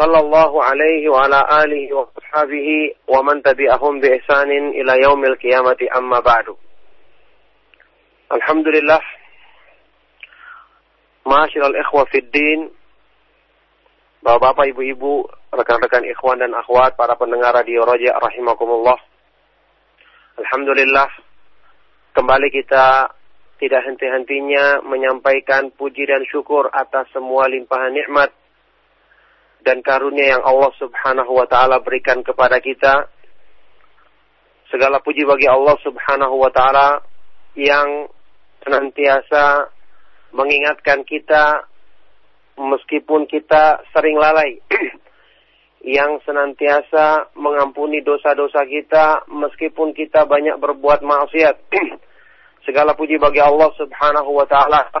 sallallahu alaihi wa ala alihi wa ashabihi wa man tabi'ahum bi ihsanin ila yaumil qiyamati amma ba'du. Alhamdulillah. Ma'asyiral ikhwah fid din. Bapak-bapak, ibu-ibu, rekan-rekan ikhwan dan akhwat, para pendengar radio Raja rahimakumullah. Alhamdulillah. Kembali kita tidak henti-hentinya menyampaikan puji dan syukur atas semua limpahan nikmat dan karunia yang Allah Subhanahu wa taala berikan kepada kita. Segala puji bagi Allah Subhanahu wa taala yang senantiasa mengingatkan kita meskipun kita sering lalai yang senantiasa mengampuni dosa-dosa kita meskipun kita banyak berbuat maksiat. Segala puji bagi Allah Subhanahu wa taala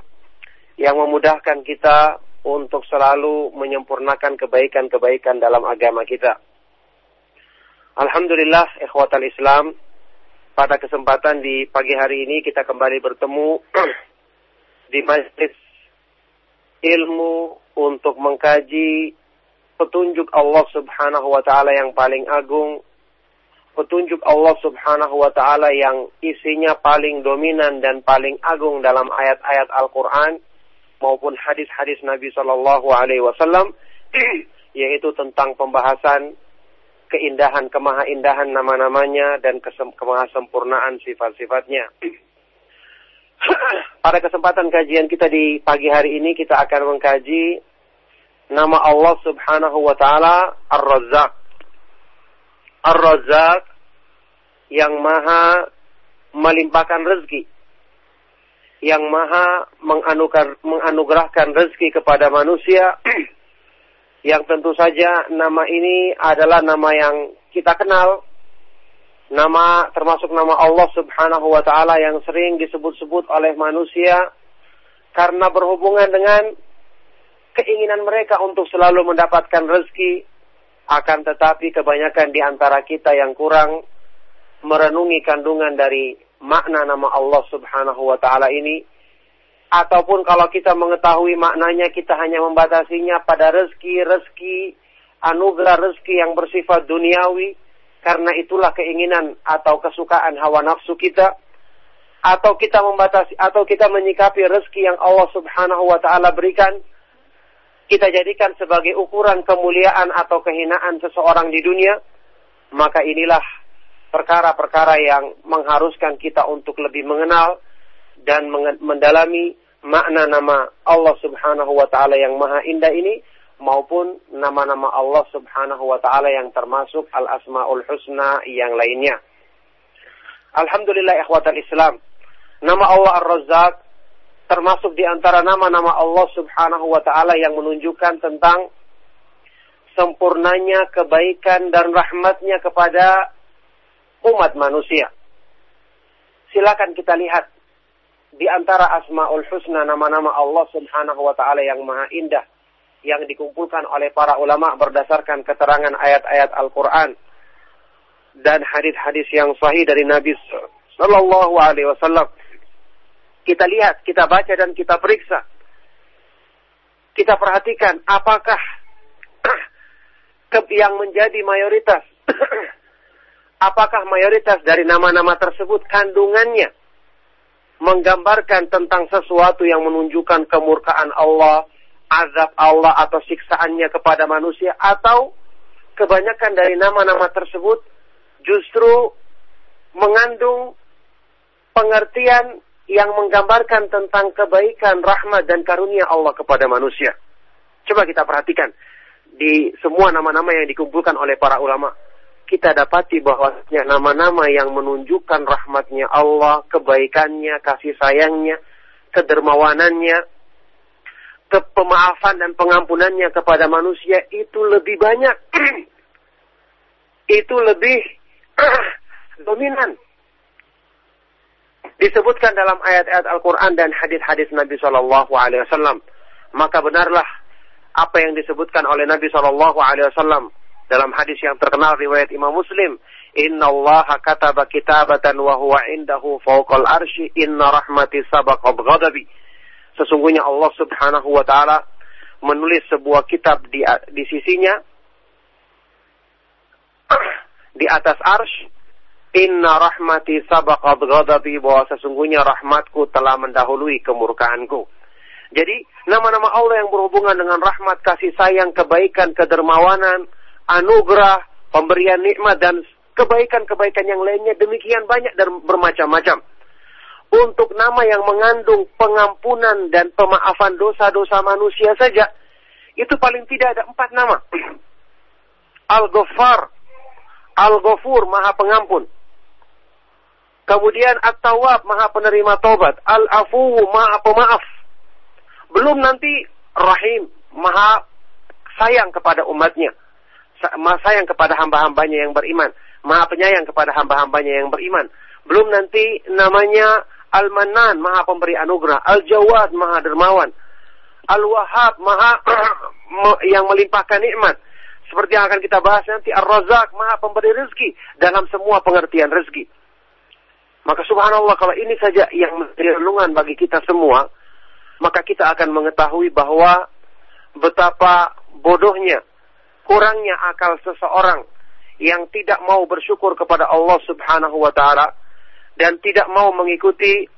yang memudahkan kita untuk selalu menyempurnakan kebaikan-kebaikan dalam agama kita. Alhamdulillah ikhwatal Islam pada kesempatan di pagi hari ini kita kembali bertemu di majlis ilmu untuk mengkaji petunjuk Allah Subhanahu wa taala yang paling agung, petunjuk Allah Subhanahu wa taala yang isinya paling dominan dan paling agung dalam ayat-ayat Al-Qur'an maupun hadis-hadis Nabi Shallallahu Alaihi Wasallam, yaitu tentang pembahasan keindahan kemahaindahan nama-namanya dan kemahasempurnaan sifat-sifatnya. Pada kesempatan kajian kita di pagi hari ini kita akan mengkaji nama Allah Subhanahu wa taala Ar-Razzaq. Ar-Razzaq yang maha melimpahkan rezeki yang maha menganugerahkan rezeki kepada manusia. Yang tentu saja nama ini adalah nama yang kita kenal. Nama termasuk nama Allah Subhanahu wa taala yang sering disebut-sebut oleh manusia karena berhubungan dengan keinginan mereka untuk selalu mendapatkan rezeki akan tetapi kebanyakan di antara kita yang kurang merenungi kandungan dari makna nama Allah Subhanahu wa taala ini ataupun kalau kita mengetahui maknanya kita hanya membatasinya pada rezeki-rezeki anugerah rezeki yang bersifat duniawi karena itulah keinginan atau kesukaan hawa nafsu kita atau kita membatasi atau kita menyikapi rezeki yang Allah Subhanahu wa taala berikan kita jadikan sebagai ukuran kemuliaan atau kehinaan seseorang di dunia maka inilah perkara-perkara yang mengharuskan kita untuk lebih mengenal dan mendalami makna nama Allah Subhanahu wa taala yang maha indah ini maupun nama-nama Allah Subhanahu wa taala yang termasuk al-asmaul husna yang lainnya. Alhamdulillah ikhwatal Islam. Nama Allah Ar-Razzaq termasuk di antara nama-nama Allah Subhanahu wa taala yang menunjukkan tentang sempurnanya kebaikan dan rahmatnya kepada umat manusia. Silakan kita lihat di antara Asmaul Husna nama-nama Allah Subhanahu wa taala yang maha indah yang dikumpulkan oleh para ulama berdasarkan keterangan ayat-ayat Al-Qur'an dan hadis-hadis yang sahih dari Nabi sallallahu alaihi wasallam. Kita lihat, kita baca dan kita periksa. Kita perhatikan apakah yang menjadi mayoritas apakah mayoritas dari nama-nama tersebut kandungannya menggambarkan tentang sesuatu yang menunjukkan kemurkaan Allah, azab Allah atau siksaannya kepada manusia atau kebanyakan dari nama-nama tersebut justru mengandung pengertian yang menggambarkan tentang kebaikan, rahmat dan karunia Allah kepada manusia. Coba kita perhatikan di semua nama-nama yang dikumpulkan oleh para ulama kita dapati bahwasanya nama-nama yang menunjukkan rahmatnya Allah, kebaikannya, kasih sayangnya, kedermawanannya, kepemaafan dan pengampunannya kepada manusia itu lebih banyak itu lebih dominan. Disebutkan dalam ayat-ayat Al-Quran dan hadis-hadis Nabi Wasallam. Maka benarlah apa yang disebutkan oleh Nabi Wasallam dalam hadis yang terkenal riwayat Imam Muslim. Inna Allah kataba kitabatan wa huwa indahu fawqal arshi inna rahmati sabaqat ghadabi. Sesungguhnya Allah Subhanahu wa taala menulis sebuah kitab di di sisinya di atas arsh Inna rahmati sabaqat ghadabi bahwa sesungguhnya rahmatku telah mendahului kemurkaanku. Jadi nama-nama Allah yang berhubungan dengan rahmat, kasih sayang, kebaikan, kedermawanan, anugerah, pemberian nikmat dan kebaikan-kebaikan yang lainnya demikian banyak dan bermacam-macam. Untuk nama yang mengandung pengampunan dan pemaafan dosa-dosa manusia saja, itu paling tidak ada empat nama. Al-Ghaffar, Al-Ghafur, Maha Pengampun. Kemudian At-Tawab, Maha Penerima Taubat. Al-Afu, Maha Pemaaf. Belum nanti Rahim, Maha sayang kepada umatnya. Maha sayang kepada hamba-hambanya yang beriman. Maha penyayang kepada hamba-hambanya yang beriman. Belum nanti namanya Al-Manan, Maha Pemberi Anugerah. Al-Jawad, Maha Dermawan. Al-Wahhab, Maha yang melimpahkan nikmat. Seperti yang akan kita bahas nanti, Ar-Razak, Maha Pemberi rezeki dalam semua pengertian rezeki. Maka subhanallah kalau ini saja yang menjadi renungan bagi kita semua, maka kita akan mengetahui bahwa betapa bodohnya, kurangnya akal seseorang yang tidak mau bersyukur kepada Allah Subhanahu wa taala dan tidak mau mengikuti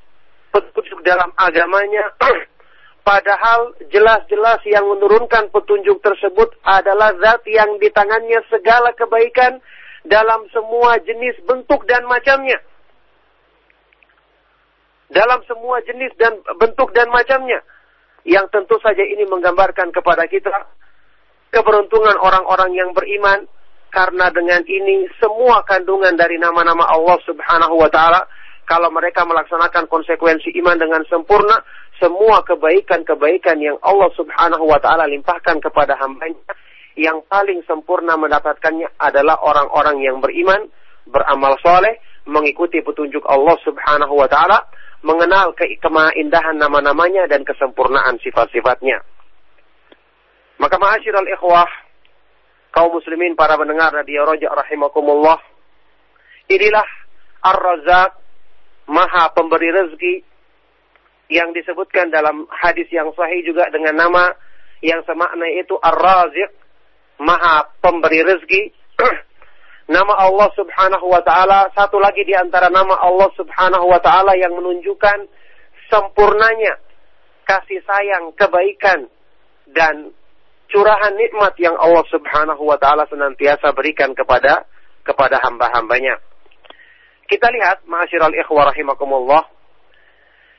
petunjuk dalam agamanya padahal jelas-jelas yang menurunkan petunjuk tersebut adalah zat yang di tangannya segala kebaikan dalam semua jenis bentuk dan macamnya dalam semua jenis dan bentuk dan macamnya. Yang tentu saja ini menggambarkan kepada kita keberuntungan orang-orang yang beriman karena dengan ini semua kandungan dari nama-nama Allah Subhanahu wa taala kalau mereka melaksanakan konsekuensi iman dengan sempurna, semua kebaikan-kebaikan yang Allah Subhanahu wa taala limpahkan kepada hambanya yang paling sempurna mendapatkannya adalah orang-orang yang beriman, beramal soleh, mengikuti petunjuk Allah Subhanahu wa taala mengenal ke keindahan nama-namanya dan kesempurnaan sifat-sifatnya. Maka ma'asyiral ikhwah, kaum muslimin para pendengar radio Roja rahimakumullah, inilah Ar-Razak, Maha Pemberi Rezeki, yang disebutkan dalam hadis yang sahih juga dengan nama yang semakna itu Ar-Raziq, Maha Pemberi Rezeki, nama Allah Subhanahu wa taala, satu lagi di antara nama Allah Subhanahu wa taala yang menunjukkan sempurnanya kasih sayang, kebaikan dan curahan nikmat yang Allah Subhanahu wa taala senantiasa berikan kepada kepada hamba-hambanya. Kita lihat, ma'asyiral ikhwah rahimakumullah,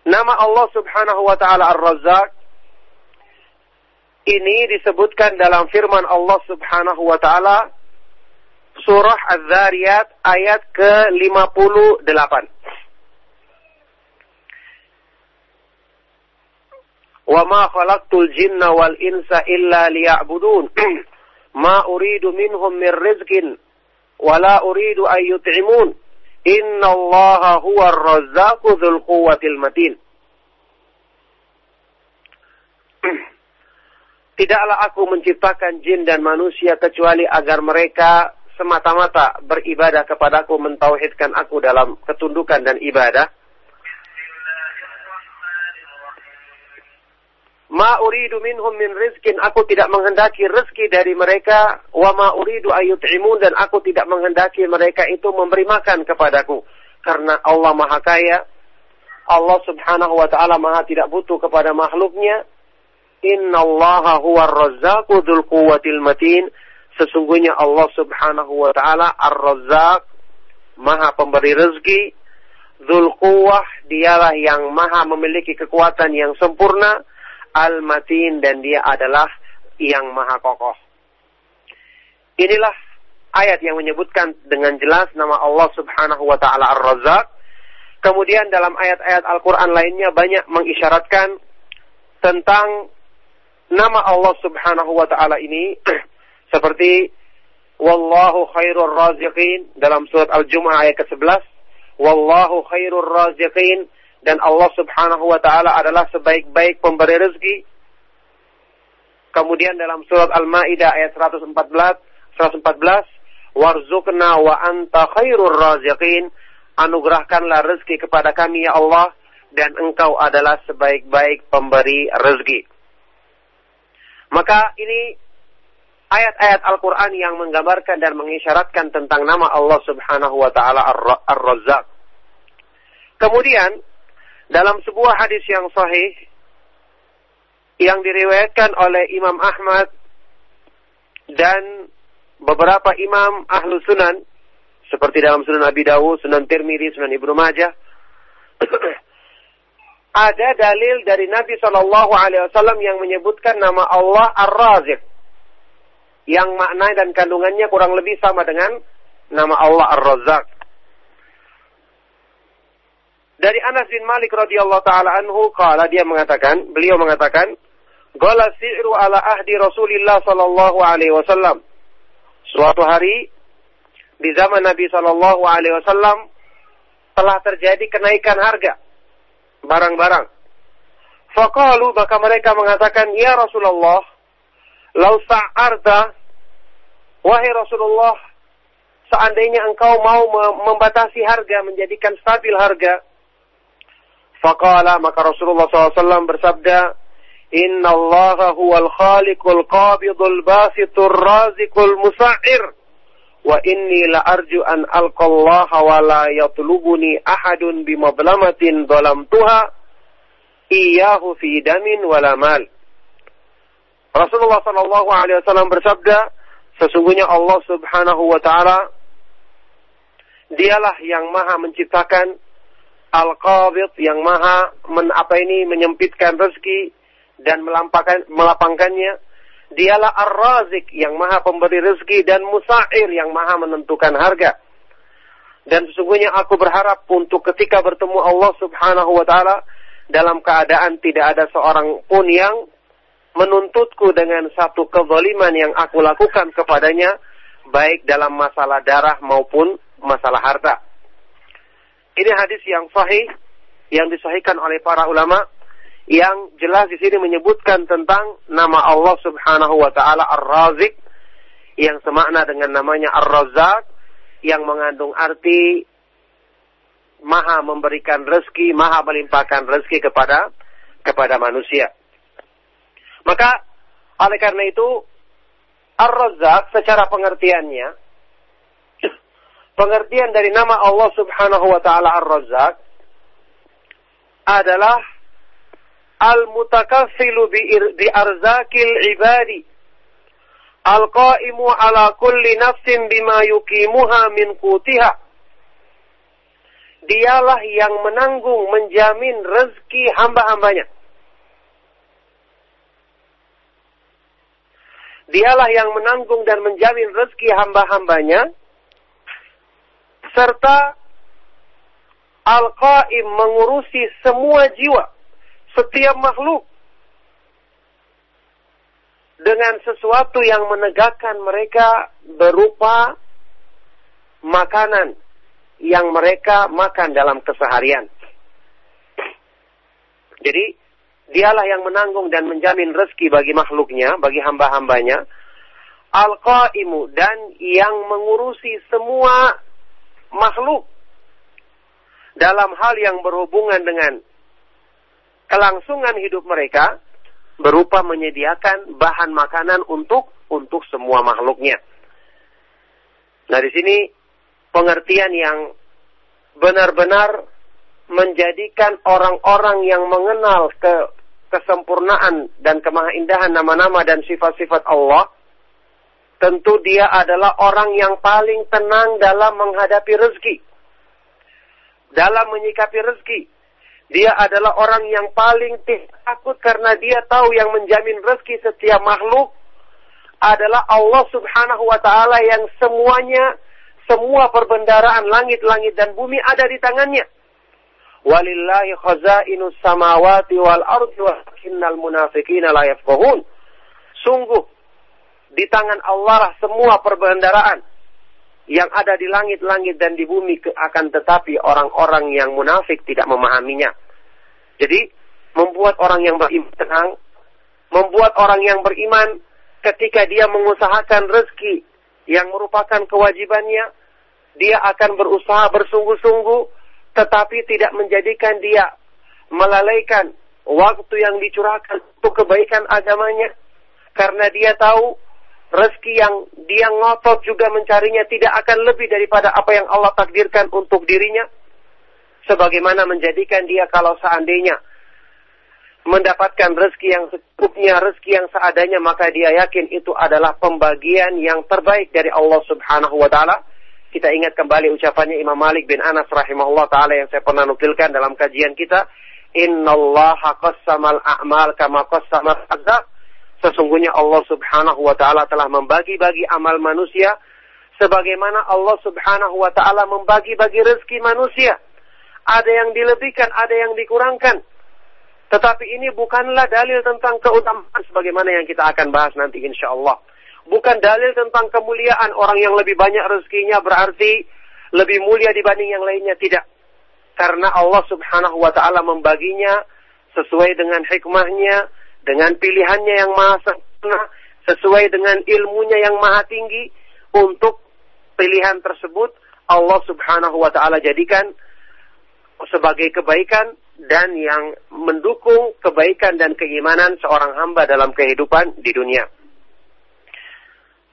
nama Allah Subhanahu wa taala Ar-Razzaq ini disebutkan dalam firman Allah Subhanahu wa taala surah Az-Zariyat ayat ke-58. Wa ma khalaqtul jinna wal insa illa liya'budun. ma uridu minhum min rizqin wa la uridu an yut'imun. Inna Allah huwa ar-razzaqu dzul quwwatil matin. Tidaklah aku menciptakan jin dan manusia kecuali agar mereka semata-mata beribadah kepadaku, mentauhidkan aku dalam ketundukan dan ibadah. Ma uridu minhum min rizkin, aku tidak menghendaki rezeki dari mereka, wa ma uridu ayut'imun, dan aku tidak menghendaki mereka itu memberi makan kepadaku. Karena Allah maha kaya, Allah subhanahu wa ta'ala maha tidak butuh kepada makhluknya, Inna allaha huwa razzaqu dhul quwwatil matin, Sesungguhnya Allah subhanahu wa ta'ala Ar-Razzaq, maha pemberi rezeki, Dhul Quwah, dialah yang maha memiliki kekuatan yang sempurna, Al-Matin, dan dia adalah yang maha kokoh. Inilah ayat yang menyebutkan dengan jelas nama Allah subhanahu wa ta'ala Ar-Razzaq. Kemudian dalam ayat-ayat Al-Quran lainnya banyak mengisyaratkan tentang nama Allah subhanahu wa ta'ala ini seperti Wallahu khairur raziqin dalam surat Al-Jumu'ah ayat ke-11. Wallahu khairur raziqin dan Allah Subhanahu wa taala adalah sebaik-baik pemberi rezeki. Kemudian dalam surat Al-Maidah ayat 114, 114, warzuqna wa anta khairur raziqin. Anugerahkanlah rezeki kepada kami ya Allah dan engkau adalah sebaik-baik pemberi rezeki. Maka ini ayat-ayat Al-Quran yang menggambarkan dan mengisyaratkan tentang nama Allah subhanahu wa ta'ala Ar-Razzaq. Kemudian, dalam sebuah hadis yang sahih, yang diriwayatkan oleh Imam Ahmad dan beberapa imam ahlu sunan, seperti dalam sunan Abi Dawud, sunan Tirmidzi, sunan Ibnu Majah, ada dalil dari Nabi Shallallahu Alaihi Wasallam yang menyebutkan nama Allah Ar-Razik, yang makna dan kandungannya kurang lebih sama dengan nama Allah Ar-Razzaq. Dari Anas bin Malik radhiyallahu taala anhu kala dia mengatakan, beliau mengatakan, "Qala si'ru ala ahdi Rasulillah sallallahu alaihi wasallam." Suatu hari di zaman Nabi sallallahu alaihi wasallam telah terjadi kenaikan harga barang-barang. Fakalu maka mereka mengatakan, Ya Rasulullah, lau sa'arta, wahai Rasulullah, seandainya engkau mau membatasi harga, menjadikan stabil harga. Fakala maka Rasulullah SAW bersabda, Inna Allah huwal khaliqul qabidul basitur razikul musa'ir wa inni la arju an alqallaha wa la yatlubuni ahadun bimadlamatin tuha iyahu fi damin wala mal. Rasulullah sallallahu alaihi wasallam bersabda, sesungguhnya Allah Subhanahu wa taala dialah yang maha menciptakan al-qabid yang maha men, apa ini menyempitkan rezeki dan melampangkan melapangkannya Dialah Ar-Razik yang maha pemberi rezeki dan Musa'ir yang maha menentukan harga. Dan sesungguhnya aku berharap untuk ketika bertemu Allah subhanahu wa ta'ala dalam keadaan tidak ada seorang pun yang menuntutku dengan satu kezaliman yang aku lakukan kepadanya baik dalam masalah darah maupun masalah harta. Ini hadis yang sahih yang disahihkan oleh para ulama yang jelas di sini menyebutkan tentang nama Allah Subhanahu wa taala Ar-Razik yang semakna dengan namanya Ar-Razzaq yang mengandung arti maha memberikan rezeki, maha melimpahkan rezeki kepada kepada manusia. Maka oleh karena itu Ar-Razzaq secara pengertiannya pengertian dari nama Allah Subhanahu wa taala Ar-Razzaq adalah al-mutakaffilu bi arzakil ibadi. Al-qaimu ala kulli nafsin bima yukimuha min qutiha. Dialah yang menanggung menjamin rezeki hamba-hambanya. Dialah yang menanggung dan menjamin rezeki hamba-hambanya serta al-qaim mengurusi semua jiwa setiap makhluk dengan sesuatu yang menegakkan mereka berupa makanan yang mereka makan dalam keseharian. Jadi, dialah yang menanggung dan menjamin rezeki bagi makhluknya, bagi hamba-hambanya. Al-Qaimu dan yang mengurusi semua makhluk dalam hal yang berhubungan dengan kelangsungan hidup mereka berupa menyediakan bahan makanan untuk untuk semua makhluknya. Nah, di sini pengertian yang benar-benar menjadikan orang-orang yang mengenal ke kesempurnaan dan kemahaindahan nama-nama dan sifat-sifat Allah, tentu dia adalah orang yang paling tenang dalam menghadapi rezeki. Dalam menyikapi rezeki, dia adalah orang yang paling takut karena dia tahu yang menjamin rezeki setiap makhluk adalah Allah Subhanahu wa taala yang semuanya semua perbendaraan langit-langit dan bumi ada di tangannya. Walillahi khazainus samawati wal ardi walakinnal munafiqina la yafqahun. Sungguh Di tangan Allah lah semua perbendaraan yang ada di langit-langit dan di bumi akan tetapi orang-orang yang munafik tidak memahaminya. Jadi membuat orang yang beriman tenang, membuat orang yang beriman ketika dia mengusahakan rezeki yang merupakan kewajibannya, dia akan berusaha bersungguh-sungguh tetapi tidak menjadikan dia melalaikan waktu yang dicurahkan untuk kebaikan agamanya karena dia tahu rezeki yang dia ngotot juga mencarinya tidak akan lebih daripada apa yang Allah takdirkan untuk dirinya. Sebagaimana menjadikan dia kalau seandainya mendapatkan rezeki yang secukupnya, rezeki yang seadanya, maka dia yakin itu adalah pembagian yang terbaik dari Allah Subhanahu wa taala. Kita ingat kembali ucapannya Imam Malik bin Anas rahimahullah taala yang saya pernah nukilkan dalam kajian kita, "Innallaha qassamal a'mal kama qassamal arzaq." Sesungguhnya Allah subhanahu wa ta'ala telah membagi-bagi amal manusia sebagaimana Allah subhanahu wa ta'ala membagi-bagi rezeki manusia. Ada yang dilebihkan, ada yang dikurangkan. Tetapi ini bukanlah dalil tentang keutamaan sebagaimana yang kita akan bahas nanti insya Allah. Bukan dalil tentang kemuliaan orang yang lebih banyak rezekinya berarti lebih mulia dibanding yang lainnya. Tidak. Karena Allah subhanahu wa ta'ala membaginya sesuai dengan hikmahnya, dengan pilihannya yang maha sempurna, sesuai dengan ilmunya yang maha tinggi, untuk pilihan tersebut Allah subhanahu wa ta'ala jadikan sebagai kebaikan dan yang mendukung kebaikan dan keimanan seorang hamba dalam kehidupan di dunia.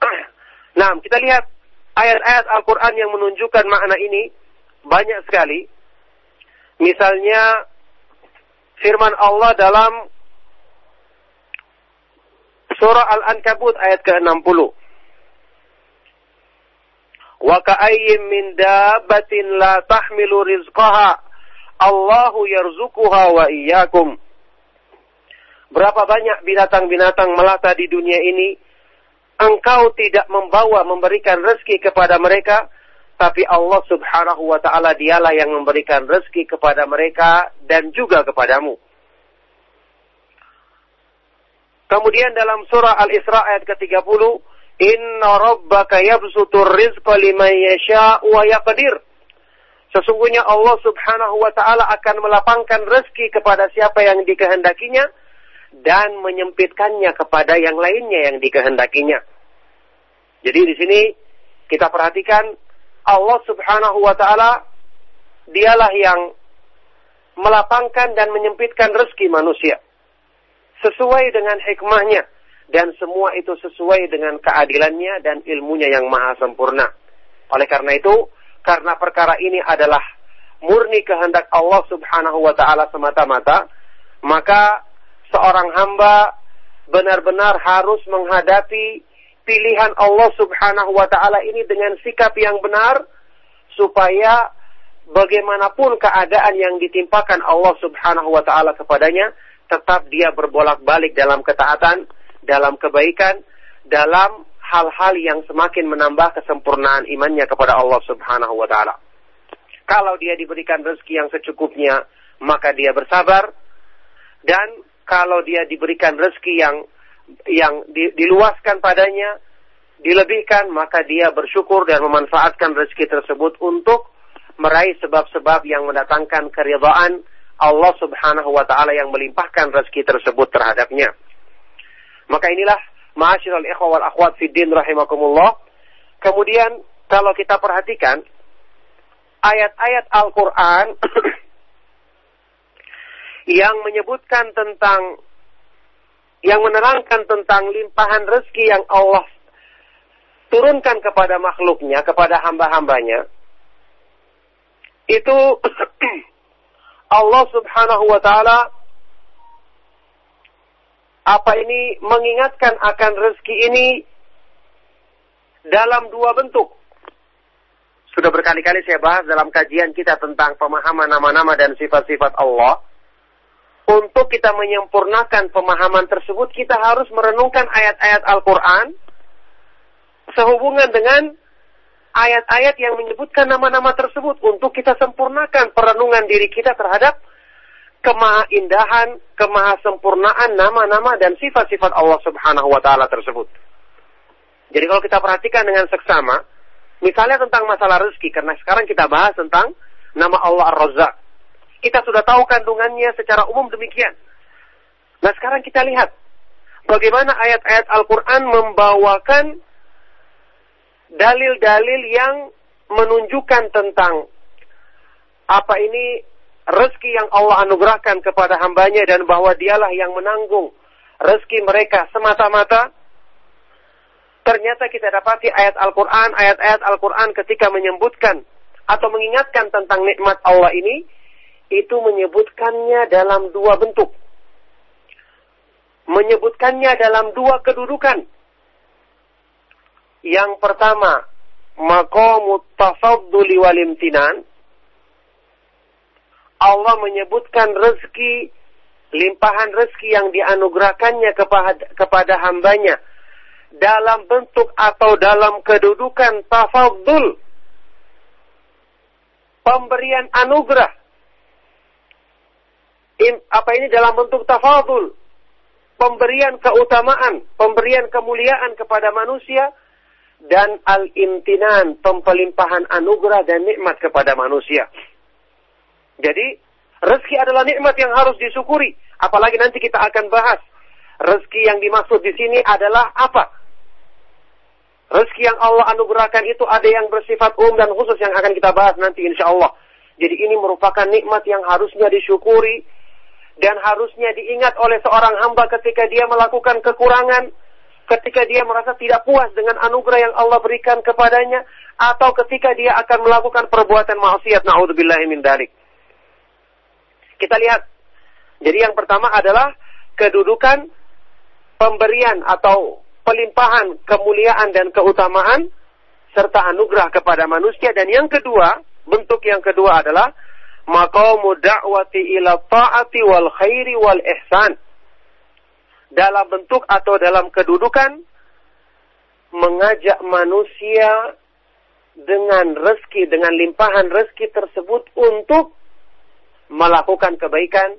Nah, kita lihat ayat-ayat Al-Quran yang menunjukkan makna ini banyak sekali. Misalnya firman Allah dalam Surah Al-Ankabut ayat ke-60. Wa ka'ayyin min dabbatin la tahmilu rizqaha Allahu yarzuquha wa iyyakum. Berapa banyak binatang-binatang melata di dunia ini engkau tidak membawa memberikan rezeki kepada mereka tapi Allah Subhanahu wa taala dialah yang memberikan rezeki kepada mereka dan juga kepadamu. Kemudian dalam surah Al-Isra ayat ke-30, Inna rabbaka yabsutur rizqa liman yasha wa yaqdir. Sesungguhnya Allah Subhanahu wa taala akan melapangkan rezeki kepada siapa yang dikehendakinya dan menyempitkannya kepada yang lainnya yang dikehendakinya. Jadi di sini kita perhatikan Allah Subhanahu wa taala dialah yang melapangkan dan menyempitkan rezeki manusia sesuai dengan hikmahnya dan semua itu sesuai dengan keadilannya dan ilmunya yang maha sempurna. Oleh karena itu, karena perkara ini adalah murni kehendak Allah Subhanahu wa taala semata-mata, maka seorang hamba benar-benar harus menghadapi pilihan Allah Subhanahu wa taala ini dengan sikap yang benar supaya bagaimanapun keadaan yang ditimpakan Allah Subhanahu wa taala kepadanya, tetap dia berbolak-balik dalam ketaatan, dalam kebaikan, dalam hal-hal yang semakin menambah kesempurnaan imannya kepada Allah Subhanahu wa taala. Kalau dia diberikan rezeki yang secukupnya, maka dia bersabar dan kalau dia diberikan rezeki yang yang diluaskan padanya, dilebihkan, maka dia bersyukur dan memanfaatkan rezeki tersebut untuk meraih sebab-sebab yang mendatangkan keridhaan Allah Subhanahu wa taala yang melimpahkan rezeki tersebut terhadapnya. Maka inilah ma'asyiral ikhwah wal akhwat fid din rahimakumullah. Kemudian kalau kita perhatikan ayat-ayat Al-Qur'an yang menyebutkan tentang yang menerangkan tentang limpahan rezeki yang Allah turunkan kepada makhluknya, kepada hamba-hambanya, itu Allah Subhanahu wa taala apa ini mengingatkan akan rezeki ini dalam dua bentuk. Sudah berkali-kali saya bahas dalam kajian kita tentang pemahaman nama-nama dan sifat-sifat Allah. Untuk kita menyempurnakan pemahaman tersebut, kita harus merenungkan ayat-ayat Al-Quran sehubungan dengan ayat-ayat yang menyebutkan nama-nama tersebut untuk kita sempurnakan perenungan diri kita terhadap kemahaindahan, kemahasempurnaan nama-nama dan sifat-sifat Allah Subhanahu wa taala tersebut. Jadi kalau kita perhatikan dengan seksama, misalnya tentang masalah rezeki, karena sekarang kita bahas tentang nama Allah Ar-Razzaq. Kita sudah tahu kandungannya secara umum demikian. Nah sekarang kita lihat bagaimana ayat-ayat Al-Quran membawakan dalil-dalil yang menunjukkan tentang apa ini rezeki yang Allah anugerahkan kepada hambanya dan bahwa dialah yang menanggung rezeki mereka semata-mata ternyata kita dapati ayat Al-Quran, ayat-ayat Al-Quran ketika menyebutkan atau mengingatkan tentang nikmat Allah ini, itu menyebutkannya dalam dua bentuk. Menyebutkannya dalam dua kedudukan. Yang pertama, maqamut tafadduli wal imtinan. Allah menyebutkan rezeki, limpahan rezeki yang dianugerahkannya kepada, kepada hambanya dalam bentuk atau dalam kedudukan tafadul pemberian anugerah apa ini dalam bentuk tafadul pemberian keutamaan pemberian kemuliaan kepada manusia dan al-imtinan pempelimpahan anugerah dan nikmat kepada manusia. Jadi rezeki adalah nikmat yang harus disyukuri. Apalagi nanti kita akan bahas rezeki yang dimaksud di sini adalah apa? Rezeki yang Allah anugerahkan itu ada yang bersifat umum dan khusus yang akan kita bahas nanti insya Allah. Jadi ini merupakan nikmat yang harusnya disyukuri dan harusnya diingat oleh seorang hamba ketika dia melakukan kekurangan, ketika dia merasa tidak puas dengan anugerah yang Allah berikan kepadanya, atau ketika dia akan melakukan perbuatan maksiat. Naudzubillahi min dalik. Kita lihat. Jadi yang pertama adalah kedudukan pemberian atau pelimpahan kemuliaan dan keutamaan serta anugerah kepada manusia dan yang kedua, bentuk yang kedua adalah maqamu da'wati ila ta'ati wal khairi wal ihsan. Dalam bentuk atau dalam kedudukan mengajak manusia dengan rezeki, dengan limpahan rezeki tersebut untuk melakukan kebaikan,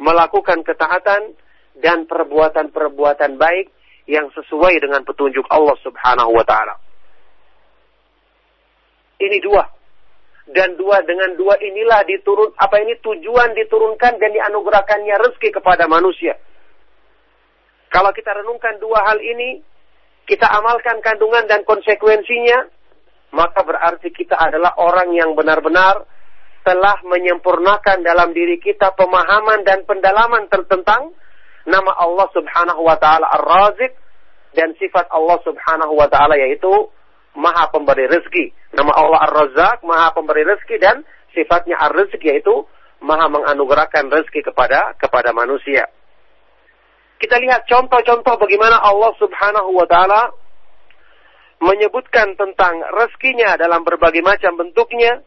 melakukan ketaatan, dan perbuatan-perbuatan baik yang sesuai dengan petunjuk Allah Subhanahu wa taala. Ini dua. Dan dua dengan dua inilah diturun apa ini tujuan diturunkan dan dianugerahkannya rezeki kepada manusia. Kalau kita renungkan dua hal ini, kita amalkan kandungan dan konsekuensinya, maka berarti kita adalah orang yang benar-benar telah menyempurnakan dalam diri kita pemahaman dan pendalaman tentang nama Allah Subhanahu wa taala Ar-Razik dan sifat Allah Subhanahu wa taala yaitu Maha Pemberi rezeki. Nama Allah Ar-Razzaq, Maha Pemberi rezeki dan sifatnya Ar-Rizq yaitu Maha menganugerahkan rezeki kepada kepada manusia. Kita lihat contoh-contoh bagaimana Allah Subhanahu wa taala menyebutkan tentang rezekinya dalam berbagai macam bentuknya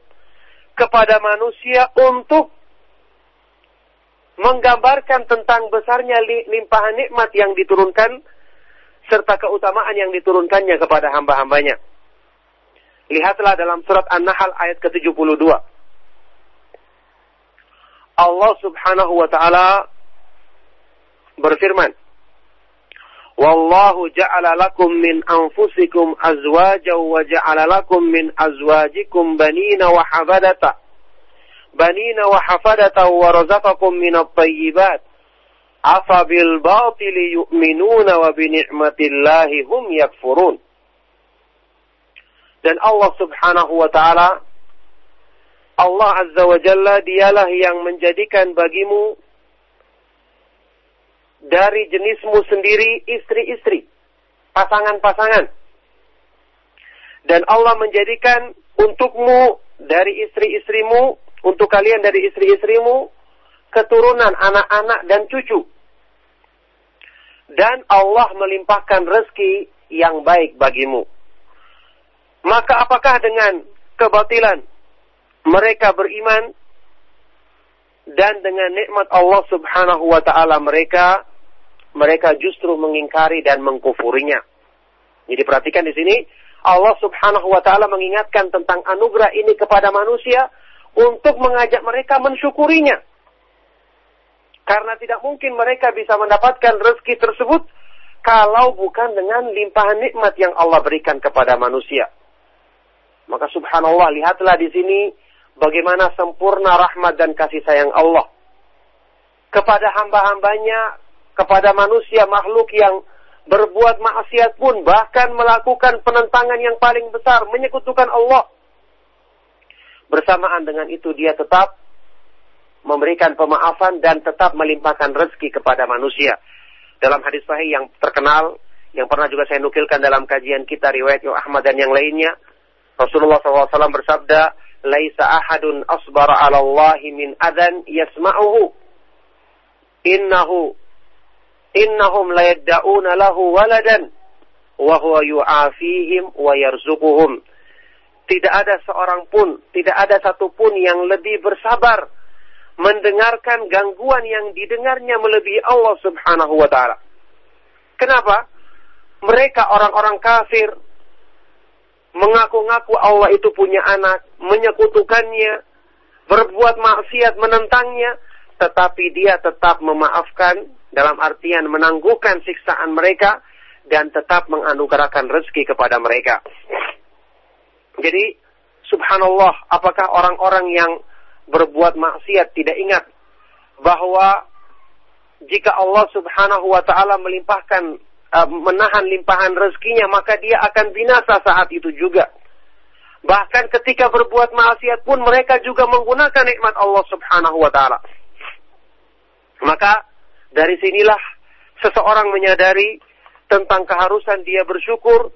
kepada manusia untuk menggambarkan tentang besarnya limpahan nikmat yang diturunkan serta keutamaan yang diturunkannya kepada hamba-hambanya. Lihatlah dalam surat An-Nahl ayat ke-72. Allah Subhanahu wa taala berfirman, "Wallahu ja'ala lakum min anfusikum azwajan wa ja'ala lakum min azwajikum banina wa hafadata." banina wa hafadata wa razaqakum min at-tayyibat afa bil batili yu'minuna wa bi ni'matillahi hum yakfurun dan Allah Subhanahu wa taala Allah Azza wa Jalla dialah yang menjadikan bagimu dari jenismu sendiri istri-istri, pasangan-pasangan. Dan Allah menjadikan untukmu dari istri-istrimu untuk kalian dari istri-istrimu keturunan anak-anak dan cucu. Dan Allah melimpahkan rezeki yang baik bagimu. Maka apakah dengan kebatilan mereka beriman dan dengan nikmat Allah Subhanahu wa taala mereka mereka justru mengingkari dan mengkufurinya. Jadi perhatikan di sini Allah Subhanahu wa taala mengingatkan tentang anugerah ini kepada manusia untuk mengajak mereka mensyukurinya. Karena tidak mungkin mereka bisa mendapatkan rezeki tersebut kalau bukan dengan limpahan nikmat yang Allah berikan kepada manusia. Maka subhanallah, lihatlah di sini bagaimana sempurna rahmat dan kasih sayang Allah kepada hamba-hambanya, kepada manusia makhluk yang berbuat maksiat pun bahkan melakukan penentangan yang paling besar, menyekutukan Allah. Bersamaan dengan itu dia tetap memberikan pemaafan dan tetap melimpahkan rezeki kepada manusia dalam hadis sahih yang terkenal yang pernah juga saya nukilkan dalam kajian kita riwayat Ahmad dan yang lainnya Rasulullah SAW bersabda laisa ahadun asbara 'ala Allah min adan yasma'uhu innahu innahum la yadda'una lahu waladan wa huwa yu'afihim wa yarzuquhum tidak ada seorang pun, tidak ada satupun yang lebih bersabar mendengarkan gangguan yang didengarnya melebihi Allah Subhanahu wa taala. Kenapa? Mereka orang-orang kafir mengaku-ngaku Allah itu punya anak, menyekutukannya, berbuat maksiat menentangnya, tetapi dia tetap memaafkan dalam artian menangguhkan siksaan mereka dan tetap menganugerahkan rezeki kepada mereka. Jadi, subhanallah, apakah orang-orang yang berbuat maksiat tidak ingat bahwa jika Allah Subhanahu wa taala melimpahkan uh, menahan limpahan rezekinya maka dia akan binasa saat itu juga. Bahkan ketika berbuat maksiat pun mereka juga menggunakan nikmat Allah Subhanahu wa taala. Maka dari sinilah seseorang menyadari tentang keharusan dia bersyukur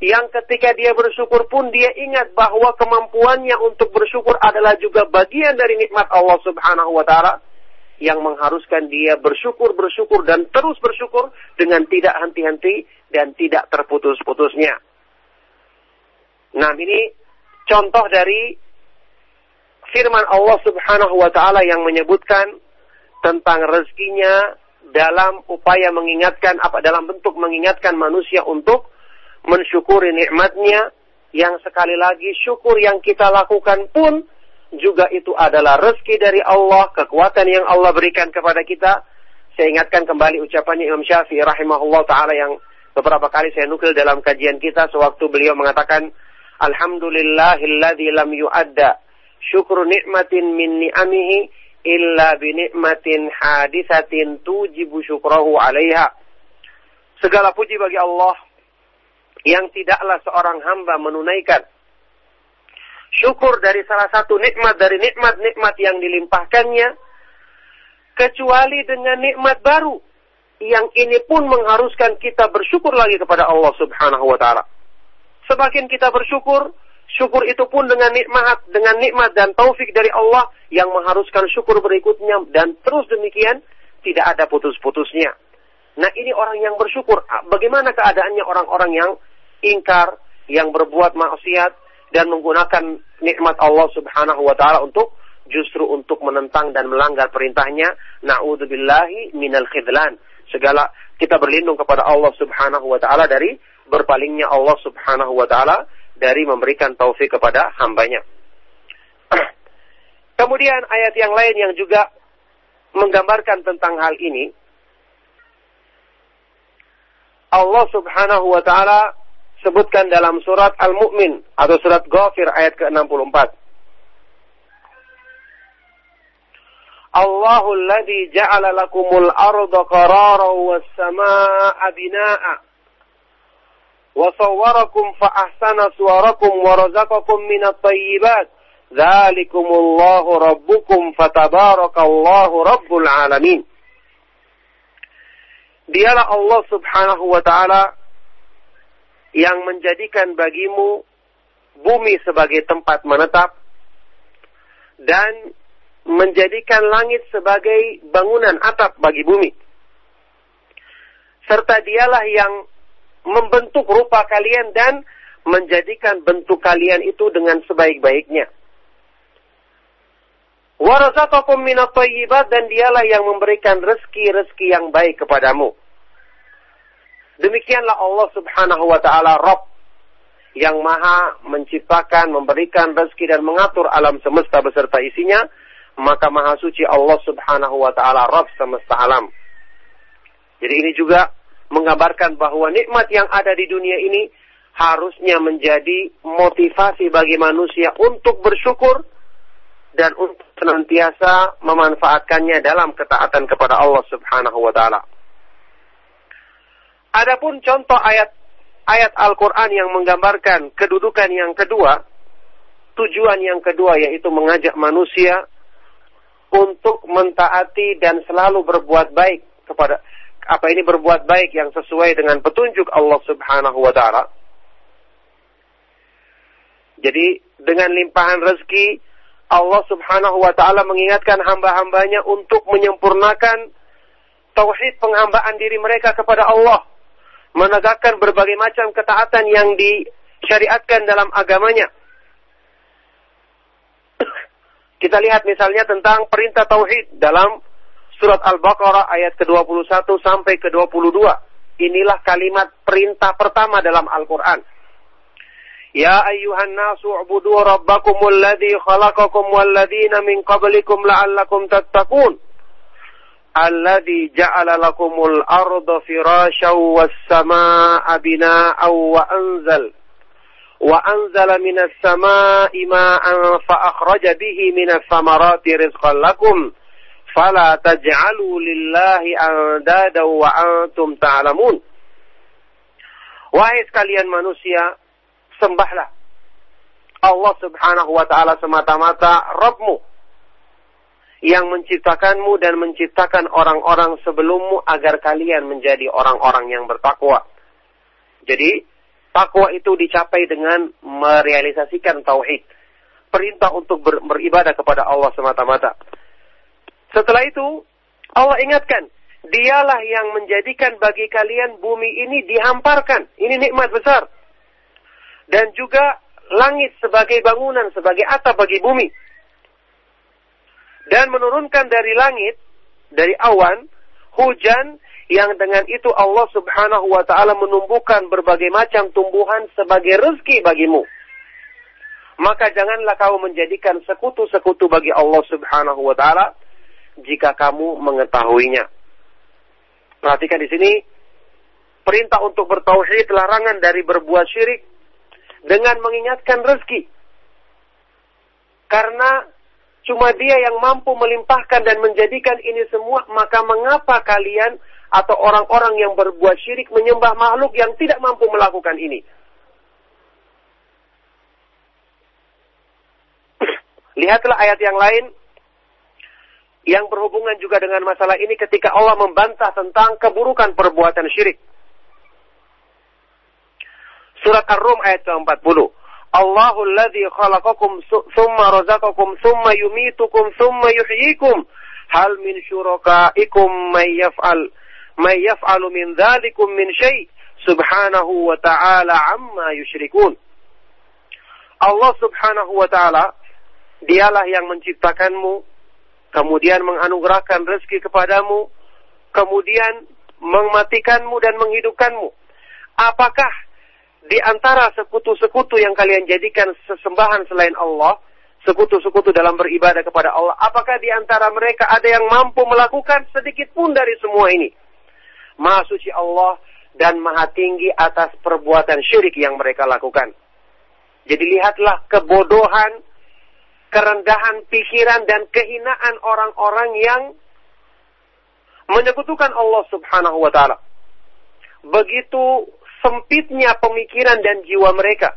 yang ketika dia bersyukur pun dia ingat bahwa kemampuannya untuk bersyukur adalah juga bagian dari nikmat Allah Subhanahu wa taala yang mengharuskan dia bersyukur bersyukur dan terus bersyukur dengan tidak henti-henti dan tidak terputus-putusnya. Nah, ini contoh dari firman Allah Subhanahu wa taala yang menyebutkan tentang rezekinya dalam upaya mengingatkan apa dalam bentuk mengingatkan manusia untuk mensyukuri nikmatnya yang sekali lagi syukur yang kita lakukan pun juga itu adalah rezeki dari Allah, kekuatan yang Allah berikan kepada kita. Saya ingatkan kembali ucapannya Imam Syafi'i rahimahullah taala yang beberapa kali saya nukil dalam kajian kita sewaktu beliau mengatakan Alhamdulillahilladzi lam yu'adda syukru nikmatin min ni'amihi illa bi hadisatin tujibu syukrahu 'alaiha. Segala puji bagi Allah yang tidaklah seorang hamba menunaikan syukur dari salah satu nikmat dari nikmat-nikmat yang dilimpahkannya kecuali dengan nikmat baru yang ini pun mengharuskan kita bersyukur lagi kepada Allah Subhanahu wa taala. Semakin kita bersyukur, syukur itu pun dengan nikmat dengan nikmat dan taufik dari Allah yang mengharuskan syukur berikutnya dan terus demikian tidak ada putus-putusnya. Nah, ini orang yang bersyukur. Bagaimana keadaannya orang-orang yang ingkar, yang berbuat maksiat dan menggunakan nikmat Allah Subhanahu wa taala untuk justru untuk menentang dan melanggar perintahnya. Nauzubillahi minal khidlan. Segala kita berlindung kepada Allah Subhanahu wa taala dari berpalingnya Allah Subhanahu wa taala dari memberikan taufik kepada hambanya. Kemudian ayat yang lain yang juga menggambarkan tentang hal ini Allah Subhanahu wa taala sebutkan dalam surat Al-Mu'min atau surat Ghafir ayat ke-64. Allahu alladhi ja'ala lakumul arda qararan was samaa'a binaa'a sawwarakum fa ahsana suwarakum wa razaqakum minat thayyibat dzalikumullahu rabbukum fatabarakallahu rabbul alamin Dialah Allah Subhanahu wa taala yang menjadikan bagimu bumi sebagai tempat menetap dan menjadikan langit sebagai bangunan atap bagi bumi. Serta dialah yang membentuk rupa kalian dan menjadikan bentuk kalian itu dengan sebaik-baiknya. Warazaqakum minat dan dialah yang memberikan rezeki-rezeki yang baik kepadamu. Demikianlah Allah Subhanahu wa taala Rabb yang maha menciptakan, memberikan rezeki dan mengatur alam semesta beserta isinya, maka maha suci Allah Subhanahu wa taala Rabb semesta alam. Jadi ini juga menggambarkan bahwa nikmat yang ada di dunia ini harusnya menjadi motivasi bagi manusia untuk bersyukur dan untuk senantiasa memanfaatkannya dalam ketaatan kepada Allah Subhanahu wa taala. Adapun contoh ayat ayat Al-Qur'an yang menggambarkan kedudukan yang kedua, tujuan yang kedua yaitu mengajak manusia untuk mentaati dan selalu berbuat baik kepada apa ini berbuat baik yang sesuai dengan petunjuk Allah Subhanahu wa taala. Jadi dengan limpahan rezeki Allah Subhanahu wa taala mengingatkan hamba-hambanya untuk menyempurnakan tauhid penghambaan diri mereka kepada Allah menegakkan berbagai macam ketaatan yang disyariatkan dalam agamanya. Kita lihat misalnya tentang perintah tauhid dalam surat Al-Baqarah ayat ke-21 sampai ke-22. Inilah kalimat perintah pertama dalam Al-Qur'an. Ya ayyuhan nasu ubudu rabbakumul ladzi khalaqakum wal ladzina min qablikum la'allakum tattaqun alladhi ja'ala lakumul arda firasyan was samaa'a binaa'an wa anzal wa anzala minas samaa'i ma'an fa akhraja bihi minas samarati rizqan lakum fala taj'alu lillahi andada wa antum ta'lamun Wahai sekalian manusia sembahlah Allah Subhanahu wa taala semata-mata Rabbmu yang menciptakanmu dan menciptakan orang-orang sebelummu agar kalian menjadi orang-orang yang bertakwa. Jadi, takwa itu dicapai dengan merealisasikan tauhid. Perintah untuk ber beribadah kepada Allah semata-mata. Setelah itu, Allah ingatkan, dialah yang menjadikan bagi kalian bumi ini dihamparkan. Ini nikmat besar. Dan juga langit sebagai bangunan, sebagai atap bagi bumi dan menurunkan dari langit, dari awan, hujan yang dengan itu Allah Subhanahu wa taala menumbuhkan berbagai macam tumbuhan sebagai rezeki bagimu. Maka janganlah kau menjadikan sekutu-sekutu bagi Allah Subhanahu wa taala jika kamu mengetahuinya. Perhatikan di sini perintah untuk bertauhid, larangan dari berbuat syirik dengan mengingatkan rezeki. Karena Cuma dia yang mampu melimpahkan dan menjadikan ini semua, maka mengapa kalian atau orang-orang yang berbuat syirik menyembah makhluk yang tidak mampu melakukan ini? Lihatlah ayat yang lain yang berhubungan juga dengan masalah ini ketika Allah membantah tentang keburukan perbuatan syirik. Surat Ar-Rum ayat ke-40. Allahu alladhi khalaqakum thumma razaqakum thumma yumitukum thumma yuhyikum hal min syurakaikum may yaf'al may yaf'alu min dhalikum min syai' subhanahu wa ta'ala amma yusyrikun Allah subhanahu wa ta'ala dialah yang menciptakanmu kemudian menganugerahkan rezeki kepadamu kemudian mematikanmu dan menghidupkanmu apakah di antara sekutu-sekutu yang kalian jadikan sesembahan selain Allah, sekutu-sekutu dalam beribadah kepada Allah, apakah di antara mereka ada yang mampu melakukan sedikit pun dari semua ini? Maha suci Allah dan maha tinggi atas perbuatan syirik yang mereka lakukan. Jadi lihatlah kebodohan, kerendahan pikiran dan kehinaan orang-orang yang menyekutukan Allah Subhanahu wa taala. Begitu sempitnya pemikiran dan jiwa mereka.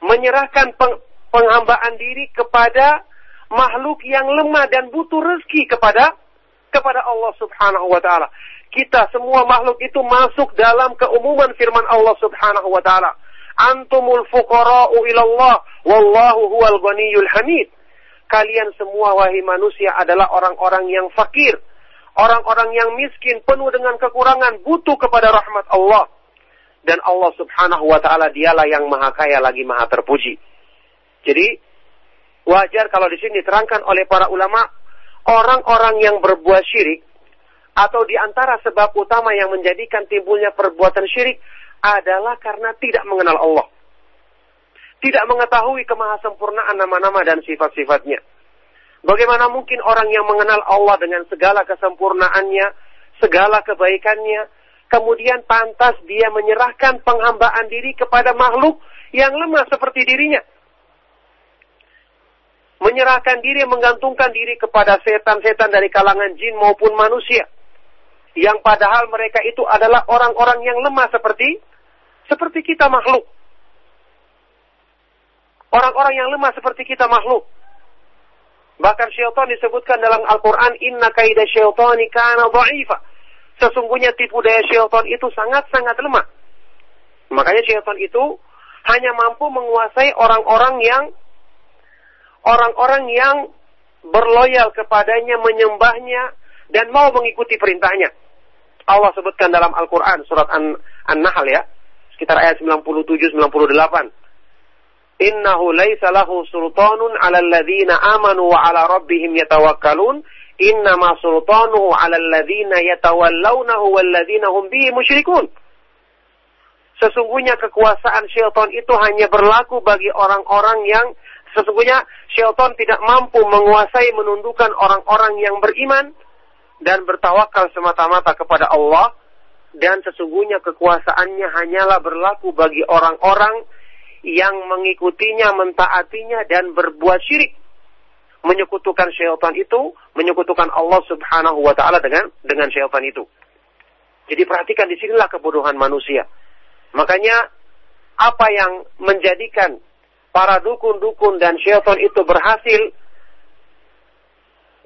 Menyerahkan peng, penghambaan diri kepada makhluk yang lemah dan butuh rezeki kepada kepada Allah Subhanahu wa taala. Kita semua makhluk itu masuk dalam keumuman firman Allah Subhanahu wa taala. Antumul fuqara'u ilallah wallahu huwal ghaniyul hamid. Kalian semua wahai manusia adalah orang-orang yang fakir orang-orang yang miskin penuh dengan kekurangan butuh kepada rahmat Allah dan Allah Subhanahu wa taala dialah yang maha kaya lagi maha terpuji. Jadi wajar kalau di sini diterangkan oleh para ulama orang-orang yang berbuat syirik atau di antara sebab utama yang menjadikan timbulnya perbuatan syirik adalah karena tidak mengenal Allah. Tidak mengetahui kemahasempurnaan nama-nama dan sifat-sifatnya. Bagaimana mungkin orang yang mengenal Allah dengan segala kesempurnaannya, segala kebaikannya, kemudian pantas dia menyerahkan penghambaan diri kepada makhluk yang lemah seperti dirinya. Menyerahkan diri, menggantungkan diri kepada setan-setan dari kalangan jin maupun manusia. Yang padahal mereka itu adalah orang-orang yang lemah seperti seperti kita makhluk. Orang-orang yang lemah seperti kita makhluk. Bahkan syaitan disebutkan dalam Al-Quran, Inna kaidah syaitani kana dha'ifa. Sesungguhnya tipu daya syaitan itu sangat-sangat lemah. Makanya syaitan itu hanya mampu menguasai orang-orang yang orang-orang yang berloyal kepadanya, menyembahnya, dan mau mengikuti perintahnya. Allah sebutkan dalam Al-Quran, surat An-Nahl ya, sekitar ayat 97-98 innahu laisa lahu sultanun 'alal ladzina amanu wa 'ala rabbihim yatawakkalun. Innama sultanuhu 'alal ladzina yatawallawnahu wal ladzina hum bihi musyrikun. Sesungguhnya kekuasaan syaitan itu hanya berlaku bagi orang-orang yang sesungguhnya syaitan tidak mampu menguasai menundukkan orang-orang yang beriman dan bertawakal semata-mata kepada Allah dan sesungguhnya kekuasaannya hanyalah berlaku bagi orang-orang yang mengikutinya, mentaatinya dan berbuat syirik. Menyekutukan syaitan itu, menyekutukan Allah Subhanahu wa taala dengan dengan syaitan itu. Jadi perhatikan di sinilah kebodohan manusia. Makanya apa yang menjadikan para dukun-dukun dan syaitan itu berhasil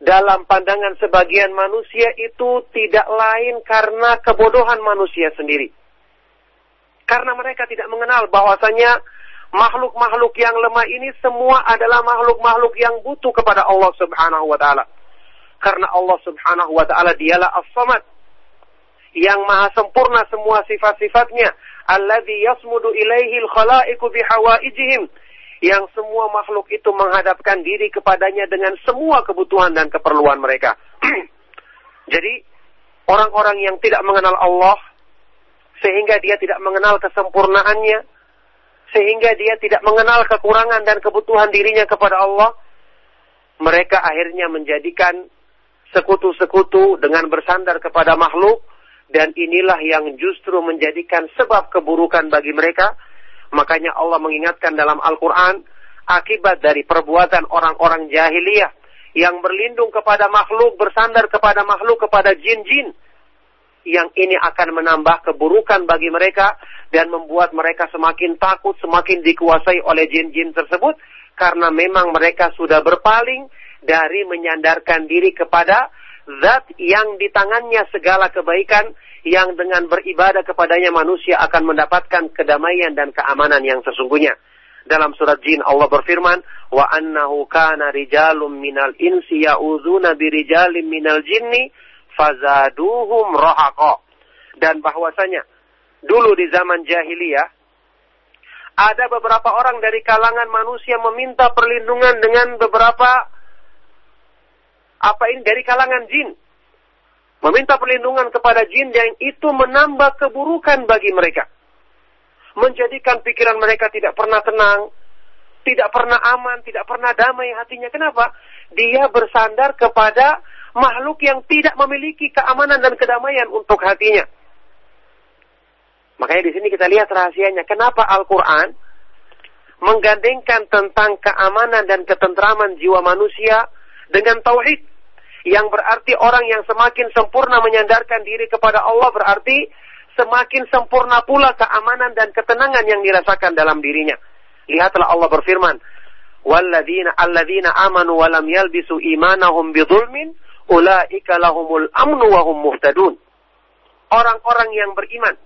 dalam pandangan sebagian manusia itu tidak lain karena kebodohan manusia sendiri. Karena mereka tidak mengenal bahwasanya makhluk-makhluk yang lemah ini semua adalah makhluk-makhluk yang butuh kepada Allah Subhanahu wa taala. Karena Allah Subhanahu wa taala dialah As-Samad yang maha sempurna semua sifat-sifatnya. Alladzi yasmudu ilaihi al-khalaiqu bihawaijihim yang semua makhluk itu menghadapkan diri kepadanya dengan semua kebutuhan dan keperluan mereka. Jadi, orang-orang yang tidak mengenal Allah sehingga dia tidak mengenal kesempurnaannya, sehingga dia tidak mengenal kekurangan dan kebutuhan dirinya kepada Allah, mereka akhirnya menjadikan sekutu-sekutu dengan bersandar kepada makhluk dan inilah yang justru menjadikan sebab keburukan bagi mereka. Makanya Allah mengingatkan dalam Al-Quran akibat dari perbuatan orang-orang jahiliyah yang berlindung kepada makhluk, bersandar kepada makhluk, kepada jin-jin yang ini akan menambah keburukan bagi mereka dan membuat mereka semakin takut, semakin dikuasai oleh jin-jin tersebut karena memang mereka sudah berpaling dari menyandarkan diri kepada zat yang di tangannya segala kebaikan yang dengan beribadah kepadanya manusia akan mendapatkan kedamaian dan keamanan yang sesungguhnya. Dalam surat Jin Allah berfirman, "Wa annahu kana rijalun minal insi ya'udzuna birijalin minal jinni fazaduhum rahaqa. Dan bahwasanya dulu di zaman jahiliyah ada beberapa orang dari kalangan manusia meminta perlindungan dengan beberapa apa ini dari kalangan jin. Meminta perlindungan kepada jin yang itu menambah keburukan bagi mereka. Menjadikan pikiran mereka tidak pernah tenang, tidak pernah aman, tidak pernah damai hatinya. Kenapa? Dia bersandar kepada makhluk yang tidak memiliki keamanan dan kedamaian untuk hatinya. Makanya di sini kita lihat rahasianya. Kenapa Al-Quran menggandengkan tentang keamanan dan ketentraman jiwa manusia dengan tauhid. Yang berarti orang yang semakin sempurna menyandarkan diri kepada Allah berarti semakin sempurna pula keamanan dan ketenangan yang dirasakan dalam dirinya. Lihatlah Allah berfirman, "Walladzina alladzina amanu wa lam yalbisu imanahum bidzulmin ulaika lahumul amnu wa hum muhtadun. Orang-orang yang beriman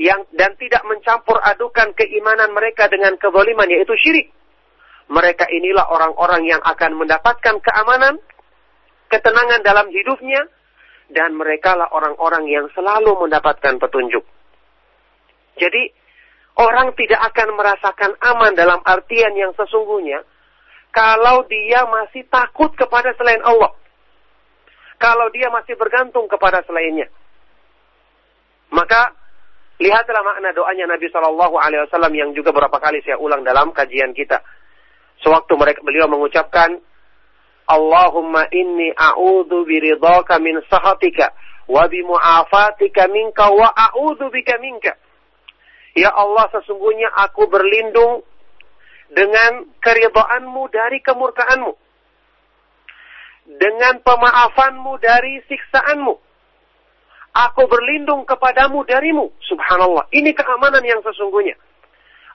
yang dan tidak mencampur adukan keimanan mereka dengan kezaliman yaitu syirik. Mereka inilah orang-orang yang akan mendapatkan keamanan, ketenangan dalam hidupnya dan merekalah orang-orang yang selalu mendapatkan petunjuk. Jadi orang tidak akan merasakan aman dalam artian yang sesungguhnya kalau dia masih takut kepada selain Allah kalau dia masih bergantung kepada selainnya. Maka lihatlah makna doanya Nabi Shallallahu Alaihi Wasallam yang juga beberapa kali saya ulang dalam kajian kita. Sewaktu mereka beliau mengucapkan Allahumma inni a'udhu biridhaka min sahatika wa bimu'afatika minka wa a'udzu bika minka. Ya Allah, sesungguhnya aku berlindung dengan keridhaanmu dari kemurkaanmu. Dengan pemaafanmu dari siksaanmu. Aku berlindung kepadamu darimu. Subhanallah. Ini keamanan yang sesungguhnya.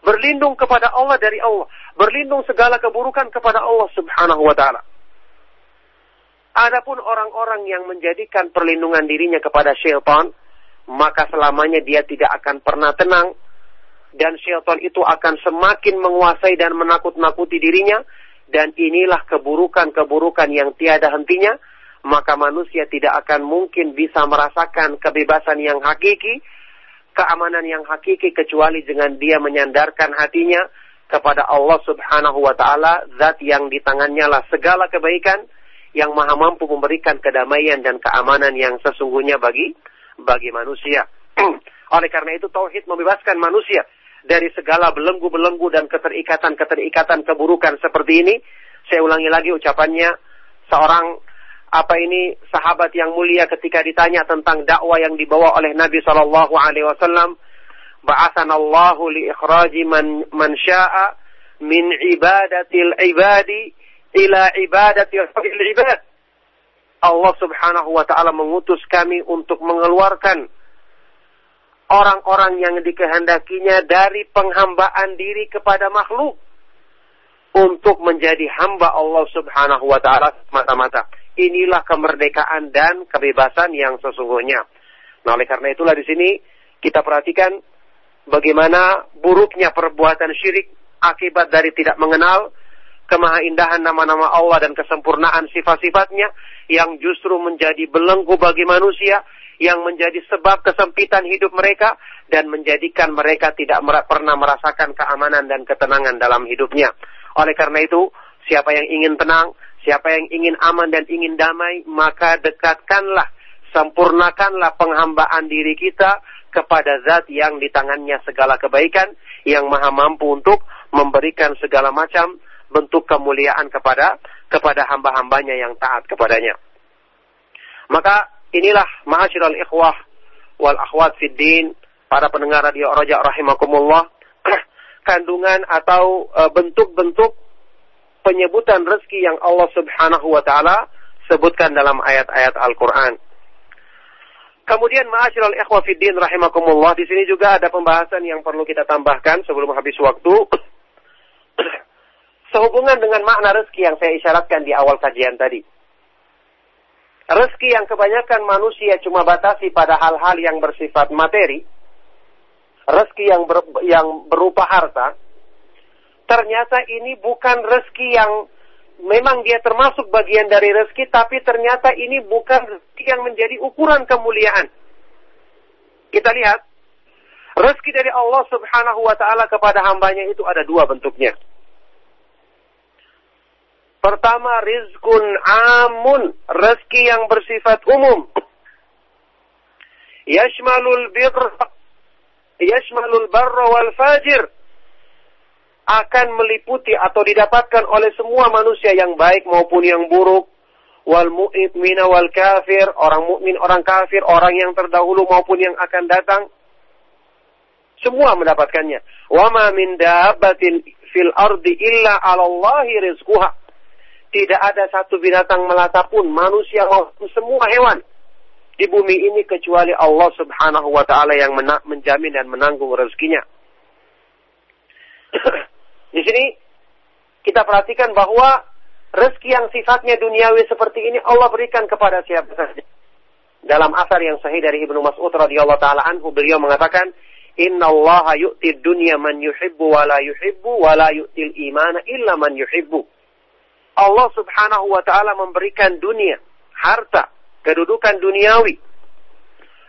Berlindung kepada Allah dari Allah. Berlindung segala keburukan kepada Allah subhanahu wa ta'ala. Adapun orang-orang yang menjadikan perlindungan dirinya kepada syaitan, maka selamanya dia tidak akan pernah tenang dan syaitan itu akan semakin menguasai dan menakut-nakuti dirinya dan inilah keburukan-keburukan yang tiada hentinya maka manusia tidak akan mungkin bisa merasakan kebebasan yang hakiki keamanan yang hakiki kecuali dengan dia menyandarkan hatinya kepada Allah Subhanahu wa taala zat yang di tangannya lah segala kebaikan yang maha mampu memberikan kedamaian dan keamanan yang sesungguhnya bagi bagi manusia. Oleh karena itu tauhid membebaskan manusia dari segala belenggu-belenggu dan keterikatan-keterikatan keburukan seperti ini. Saya ulangi lagi ucapannya seorang apa ini sahabat yang mulia ketika ditanya tentang dakwah yang dibawa oleh Nabi Shallallahu Alaihi Wasallam, ba'athanallahu li ikhraji man man syaa min ibadatil ibadi ila ibadati rabbil ibad. Allah Subhanahu wa taala mengutus kami untuk mengeluarkan orang-orang yang dikehendakinya dari penghambaan diri kepada makhluk untuk menjadi hamba Allah Subhanahu wa taala mata-mata. Inilah kemerdekaan dan kebebasan yang sesungguhnya. Nah, oleh karena itulah di sini kita perhatikan bagaimana buruknya perbuatan syirik akibat dari tidak mengenal kemahaindahan nama-nama Allah dan kesempurnaan sifat-sifatnya yang justru menjadi belenggu bagi manusia yang menjadi sebab kesempitan hidup mereka dan menjadikan mereka tidak pernah merasakan keamanan dan ketenangan dalam hidupnya. Oleh karena itu, siapa yang ingin tenang, siapa yang ingin aman dan ingin damai, maka dekatkanlah, sempurnakanlah penghambaan diri kita kepada zat yang di tangannya segala kebaikan, yang maha mampu untuk memberikan segala macam bentuk kemuliaan kepada kepada hamba-hambanya yang taat kepadanya. Maka inilah ma'asyiral ikhwah wal akhwat fid din, para pendengar radio Raja rahimakumullah, kandungan atau e, bentuk-bentuk penyebutan rezeki yang Allah Subhanahu wa taala sebutkan dalam ayat-ayat Al-Qur'an. Kemudian ma'asyiral ikhwah fid din rahimakumullah, di sini juga ada pembahasan yang perlu kita tambahkan sebelum habis waktu sehubungan dengan makna rezeki yang saya isyaratkan di awal kajian tadi. Rezeki yang kebanyakan manusia cuma batasi pada hal-hal yang bersifat materi, rezeki yang ber, yang berupa harta, ternyata ini bukan rezeki yang memang dia termasuk bagian dari rezeki, tapi ternyata ini bukan rezeki yang menjadi ukuran kemuliaan. Kita lihat, rezeki dari Allah Subhanahu wa Ta'ala kepada hambanya itu ada dua bentuknya. Pertama, rizkun amun, rezeki yang bersifat umum. Yashmalul bir, yashmalul barra wal fajir. Akan meliputi atau didapatkan oleh semua manusia yang baik maupun yang buruk. Wal mu'mina wal kafir, orang mukmin, orang kafir, orang yang terdahulu maupun yang akan datang. Semua mendapatkannya. Wa ma min dabbatin fil ardi illa 'ala Allahi rizquha tidak ada satu binatang melata pun, manusia maupun semua hewan di bumi ini kecuali Allah Subhanahu wa taala yang menjamin dan menanggung rezekinya. di sini kita perhatikan bahwa rezeki yang sifatnya duniawi seperti ini Allah berikan kepada siapa saja. Dalam asar yang sahih dari Ibnu Mas'ud radhiyallahu taala anhu beliau mengatakan, "Inna Allah yu'ti dunya man yuhibbu wa la yuhibbu wa la yu'til imana illa man yuhibbu." Allah subhanahu wa ta'ala memberikan dunia, harta, kedudukan duniawi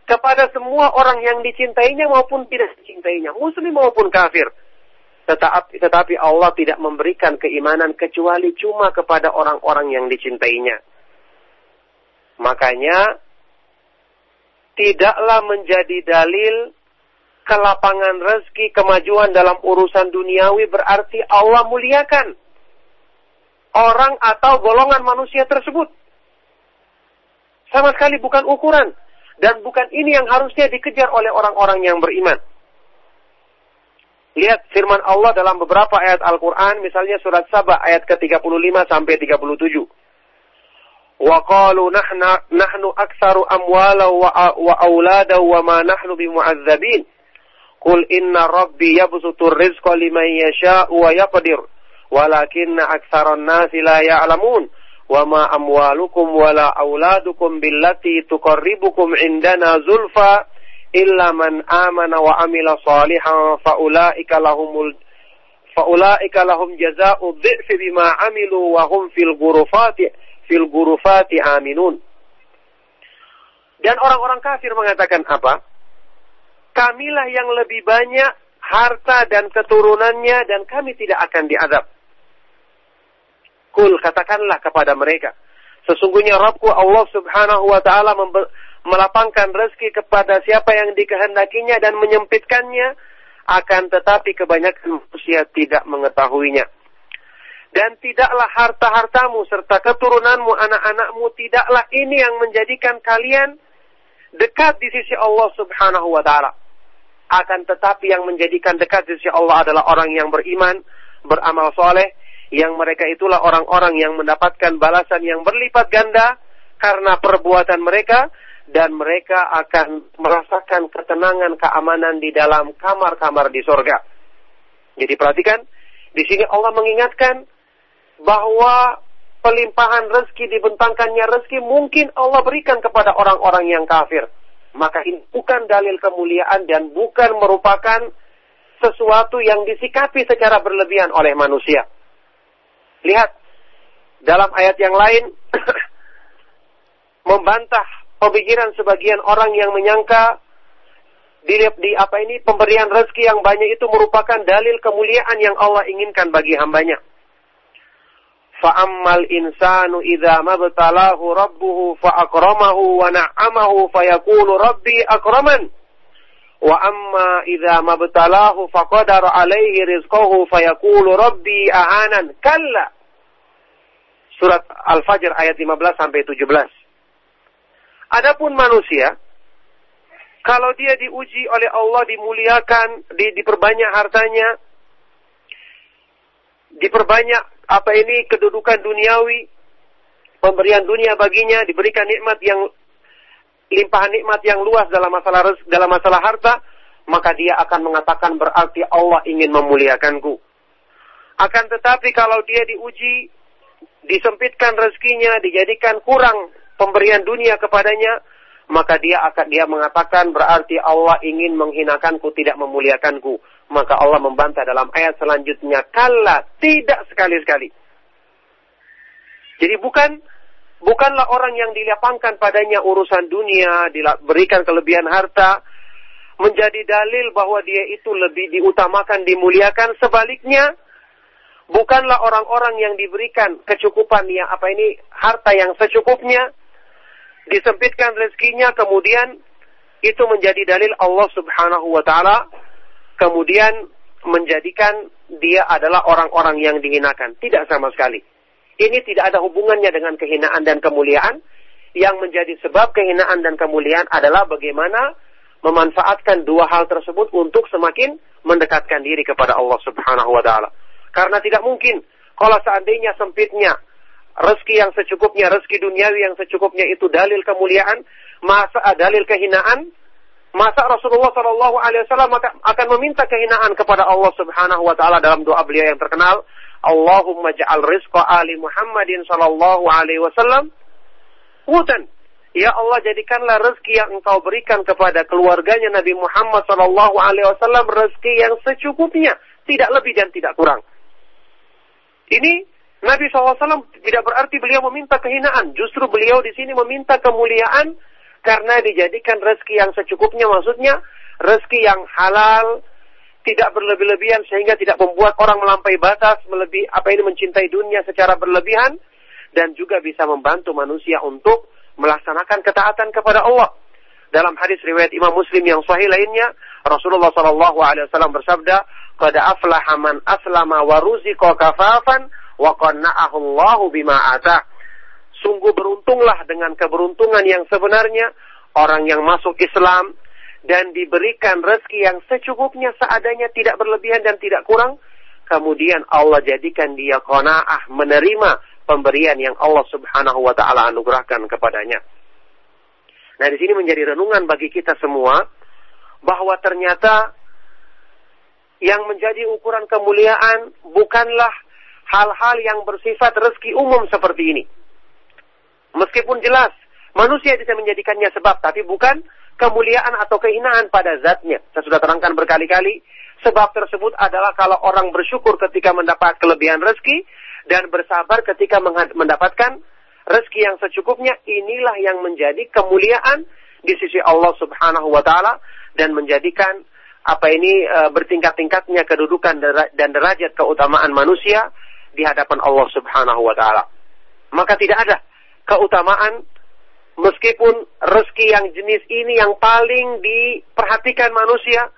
kepada semua orang yang dicintainya maupun tidak dicintainya, muslim maupun kafir. Tetapi, tetapi Allah tidak memberikan keimanan kecuali cuma kepada orang-orang yang dicintainya. Makanya tidaklah menjadi dalil kelapangan rezeki, kemajuan dalam urusan duniawi berarti Allah muliakan orang atau golongan manusia tersebut. Sama sekali bukan ukuran. Dan bukan ini yang harusnya dikejar oleh orang-orang yang beriman. Lihat firman Allah dalam beberapa ayat Al-Quran, misalnya surat Sabah ayat ke-35 sampai 37. Wa qalu nahna, nahnu aktsaru amwala wa, wa aulada wa ma nahnu bimu'adzabin. Qul inna rabbi yabsutur Walakinna aktsaran nasi la ya'lamun. Wa ma amwalukum wa la auladukum billati tuqarribukum indana zulfa illa man amana wa amila salihan faulaika lahumul faulaika lahum jazaa'u dhi'fi bima amilu wa hum fil ghurufati fil ghurufati aminun. Dan orang-orang kafir mengatakan apa? Kamilah yang lebih banyak harta dan keturunannya dan kami tidak akan diadab. Kul katakanlah kepada mereka. Sesungguhnya Rabbku Allah subhanahu wa ta'ala melapangkan rezeki kepada siapa yang dikehendakinya dan menyempitkannya. Akan tetapi kebanyakan manusia tidak mengetahuinya. Dan tidaklah harta-hartamu serta keturunanmu, anak-anakmu, tidaklah ini yang menjadikan kalian dekat di sisi Allah subhanahu wa ta'ala. Akan tetapi yang menjadikan dekat di sisi Allah adalah orang yang beriman, beramal soleh, yang mereka itulah orang-orang yang mendapatkan balasan yang berlipat ganda karena perbuatan mereka dan mereka akan merasakan ketenangan keamanan di dalam kamar-kamar di sorga. Jadi perhatikan, di sini Allah mengingatkan bahwa pelimpahan rezeki dibentangkannya rezeki mungkin Allah berikan kepada orang-orang yang kafir. Maka ini bukan dalil kemuliaan dan bukan merupakan sesuatu yang disikapi secara berlebihan oleh manusia. Lihat dalam ayat yang lain membantah pemikiran sebagian orang yang menyangka di, di apa ini pemberian rezeki yang banyak itu merupakan dalil kemuliaan yang Allah inginkan bagi hambanya. Fa'ammal insanu idza mabtalahu rabbuhu fa'akramahu wa na'amahu fayaqulu rabbi akraman. Wa amma idza mabtalahu faqadara alaihi rizqahu fayaqulu rabbi ahanan. Kalla surat Al-Fajr ayat 15 sampai 17. Adapun manusia kalau dia diuji oleh Allah dimuliakan, di, diperbanyak hartanya, diperbanyak apa ini kedudukan duniawi, pemberian dunia baginya, diberikan nikmat yang limpahan nikmat yang luas dalam masalah dalam masalah harta, maka dia akan mengatakan berarti Allah ingin memuliakanku. Akan tetapi kalau dia diuji disempitkan rezekinya, dijadikan kurang pemberian dunia kepadanya, maka dia akan dia mengatakan berarti Allah ingin menghinakanku, tidak memuliakanku. Maka Allah membantah dalam ayat selanjutnya, kala tidak sekali-sekali. Jadi bukan bukanlah orang yang dilapangkan padanya urusan dunia, diberikan kelebihan harta, menjadi dalil bahwa dia itu lebih diutamakan, dimuliakan. Sebaliknya, bukanlah orang-orang yang diberikan kecukupan yang apa ini harta yang secukupnya disempitkan rezekinya kemudian itu menjadi dalil Allah Subhanahu wa taala kemudian menjadikan dia adalah orang-orang yang dihinakan tidak sama sekali ini tidak ada hubungannya dengan kehinaan dan kemuliaan. Yang menjadi sebab kehinaan dan kemuliaan adalah bagaimana memanfaatkan dua hal tersebut untuk semakin mendekatkan diri kepada Allah Subhanahu wa taala. Karena tidak mungkin kalau seandainya sempitnya rezeki yang secukupnya, rezeki duniawi yang secukupnya itu dalil kemuliaan, masa uh, dalil kehinaan, masa Rasulullah Shallallahu Alaihi Wasallam akan meminta kehinaan kepada Allah Subhanahu Wa Taala dalam doa beliau yang terkenal, Allahumma ja'al rizqa ali Muhammadin Shallallahu Alaihi Wasallam hutan. Ya Allah jadikanlah rezeki yang engkau berikan kepada keluarganya Nabi Muhammad Shallallahu Alaihi Wasallam rezeki yang secukupnya, tidak lebih dan tidak kurang. Ini Nabi SAW tidak berarti beliau meminta kehinaan. Justru beliau di sini meminta kemuliaan karena dijadikan rezeki yang secukupnya. Maksudnya rezeki yang halal, tidak berlebih-lebihan sehingga tidak membuat orang melampaui batas, melebih apa ini mencintai dunia secara berlebihan dan juga bisa membantu manusia untuk melaksanakan ketaatan kepada Allah. Dalam hadis riwayat Imam Muslim yang sahih lainnya, Rasulullah SAW bersabda, qad aflaha man aslama wa ruziqa kafafan wa qanna'ahu Allahu bima atah. Sungguh beruntunglah dengan keberuntungan yang sebenarnya orang yang masuk Islam dan diberikan rezeki yang secukupnya seadanya tidak berlebihan dan tidak kurang, kemudian Allah jadikan dia qanaah menerima pemberian yang Allah Subhanahu wa taala anugerahkan kepadanya. Nah, di sini menjadi renungan bagi kita semua bahwa ternyata yang menjadi ukuran kemuliaan bukanlah hal-hal yang bersifat rezeki umum seperti ini. Meskipun jelas manusia bisa menjadikannya sebab, tapi bukan kemuliaan atau kehinaan pada zatnya. Saya sudah terangkan berkali-kali, sebab tersebut adalah kalau orang bersyukur ketika mendapat kelebihan rezeki dan bersabar ketika mendapatkan rezeki yang secukupnya, inilah yang menjadi kemuliaan di sisi Allah Subhanahu wa taala dan menjadikan apa ini e, bertingkat-tingkatnya kedudukan dan derajat keutamaan manusia di hadapan Allah Subhanahu wa taala. Maka tidak ada keutamaan meskipun rezeki yang jenis ini yang paling diperhatikan manusia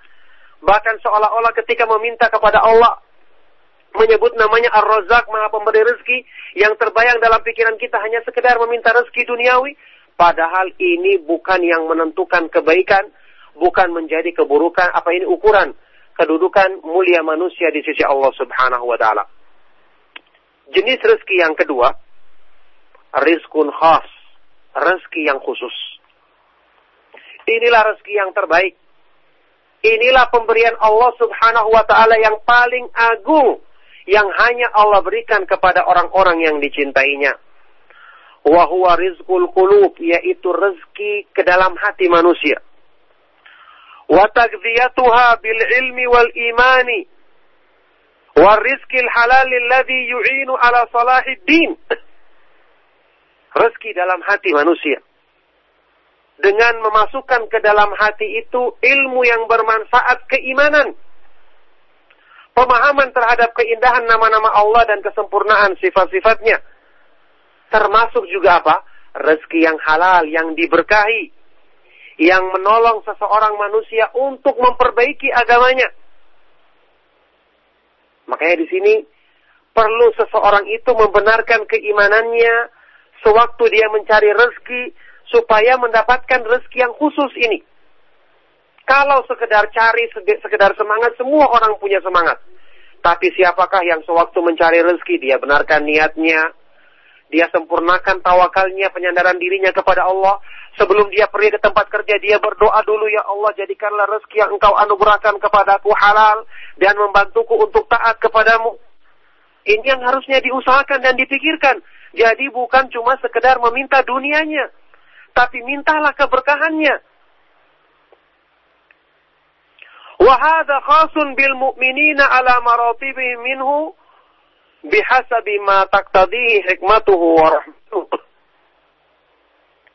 bahkan seolah-olah ketika meminta kepada Allah menyebut namanya Ar-Razzaq Maha Pemberi rezeki yang terbayang dalam pikiran kita hanya sekedar meminta rezeki duniawi padahal ini bukan yang menentukan kebaikan bukan menjadi keburukan, apa ini ukuran kedudukan mulia manusia di sisi Allah Subhanahu wa taala. Jenis rezeki yang kedua, rizkun khas, rezeki yang khusus. Inilah rezeki yang terbaik. Inilah pemberian Allah Subhanahu wa taala yang paling agung yang hanya Allah berikan kepada orang-orang yang dicintainya. Wahuwa rizkul kulub, yaitu rezeki ke dalam hati manusia. Wa tagdiyatuha bil ilmi wal imani. Wa halalilladhi yu'inu ala salahid din rezeki dalam hati manusia. Dengan memasukkan ke dalam hati itu ilmu yang bermanfaat keimanan. Pemahaman terhadap keindahan nama-nama Allah dan kesempurnaan sifat-sifatnya. Termasuk juga apa? Rezeki yang halal yang diberkahi. Yang menolong seseorang manusia untuk memperbaiki agamanya. Makanya di sini perlu seseorang itu membenarkan keimanannya sewaktu dia mencari rezeki supaya mendapatkan rezeki yang khusus ini. Kalau sekedar cari, sekedar semangat, semua orang punya semangat. Tapi siapakah yang sewaktu mencari rezeki, dia benarkan niatnya, dia sempurnakan tawakalnya, penyandaran dirinya kepada Allah. Sebelum dia pergi ke tempat kerja, dia berdoa dulu, Ya Allah, jadikanlah rezeki yang engkau anugerahkan kepadaku halal dan membantuku untuk taat kepadamu. Ini yang harusnya diusahakan dan dipikirkan. Jadi bukan cuma sekedar meminta dunianya, tapi mintalah keberkahannya. Wahada khasun bil mu'minina ala maratibihim minhu bihasabi ma taqtadihi hikmatuhu wa.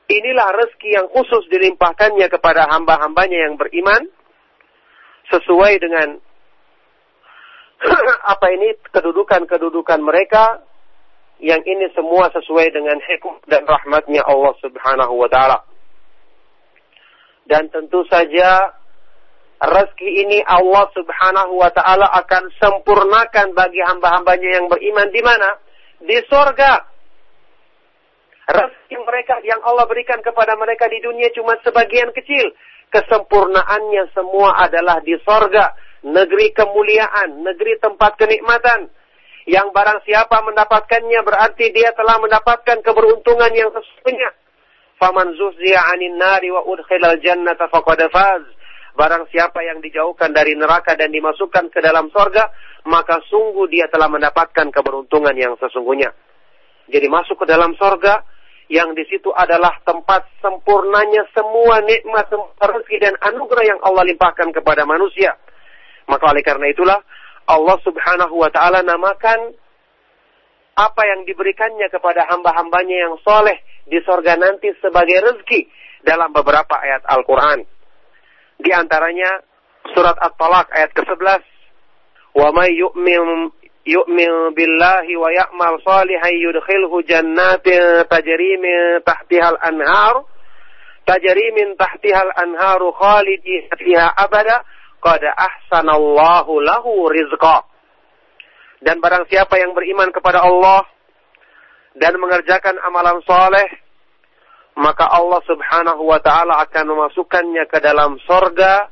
Inilah rezeki yang khusus dilimpahkannya kepada hamba-hambanya yang beriman sesuai dengan apa ini kedudukan-kedudukan mereka yang ini semua sesuai dengan hikmah dan rahmatnya Allah Subhanahu wa taala. Dan tentu saja rezeki ini Allah Subhanahu wa taala akan sempurnakan bagi hamba-hambanya yang beriman di mana? Di sorga. Rezeki mereka yang Allah berikan kepada mereka di dunia cuma sebagian kecil. Kesempurnaannya semua adalah di sorga. Negeri kemuliaan, negeri tempat kenikmatan. Yang barang siapa mendapatkannya berarti dia telah mendapatkan keberuntungan yang sesungguhnya. Faman zuhziya anin nari wa udkhilal jannata faqad faz Barang siapa yang dijauhkan dari neraka dan dimasukkan ke dalam sorga, maka sungguh dia telah mendapatkan keberuntungan yang sesungguhnya. Jadi masuk ke dalam sorga, yang di situ adalah tempat sempurnanya semua nikmat, rezeki dan anugerah yang Allah limpahkan kepada manusia. Maka oleh karena itulah Allah Subhanahu wa taala namakan apa yang diberikannya kepada hamba-hambanya yang soleh di sorga nanti sebagai rezeki dalam beberapa ayat Al-Quran. Di antaranya surat At-Talaq ayat ke-11. Wa may yu'min yu'min billahi wa ya'mal salihan yudkhilhu jannatin tajri min tahtiha al-anhar tajri min tahtiha al-anharu khalidin fiha abada qad ahsanallahu lahu rizqa. Dan barang siapa yang beriman kepada Allah dan mengerjakan amalan soleh, maka Allah Subhanahu wa taala akan memasukkannya ke dalam sorga,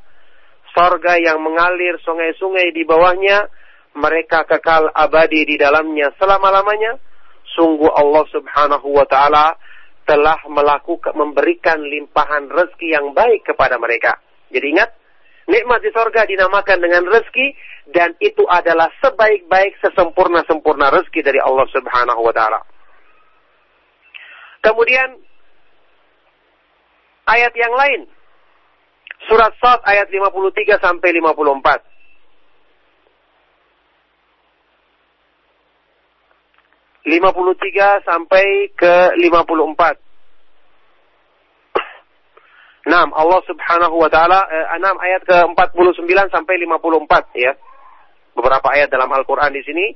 sorga yang mengalir sungai-sungai di bawahnya, mereka kekal abadi di dalamnya selama-lamanya. Sungguh Allah Subhanahu wa taala telah melakukan memberikan limpahan rezeki yang baik kepada mereka. Jadi ingat, nikmat di sorga dinamakan dengan rezeki dan itu adalah sebaik-baik sesempurna-sempurna rezeki dari Allah Subhanahu wa taala. Kemudian ayat yang lain. Surat Sad ayat 53 sampai 54. lima puluh tiga sampai ke lima puluh empat. Nah, Allah Subhanahu wa taala eh, 6 ayat ke-49 sampai 54 ya. Beberapa ayat dalam Al-Qur'an di sini.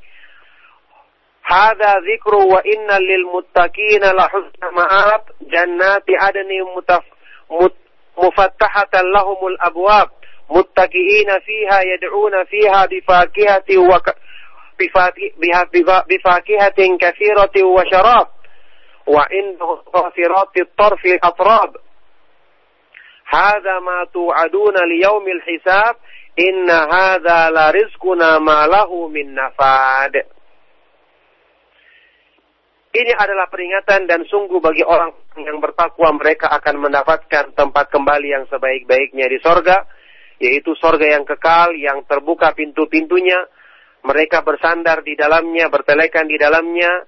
Hada dzikru wa innal lil muttaqina la husna ma'ab jannati adni mutaf lahumul abwab muttaqiina fiha yad'una fiha bifakihati wa bifakihatin wa wa tarfi atrab Hadza ma tu'aduna liyaumil hisab, inna hadza la rizquna ma lahu min nafad. Ini adalah peringatan dan sungguh bagi orang yang bertakwa mereka akan mendapatkan tempat kembali yang sebaik-baiknya di sorga, yaitu sorga yang kekal, yang terbuka pintu-pintunya, mereka bersandar di dalamnya, bertelekan di dalamnya,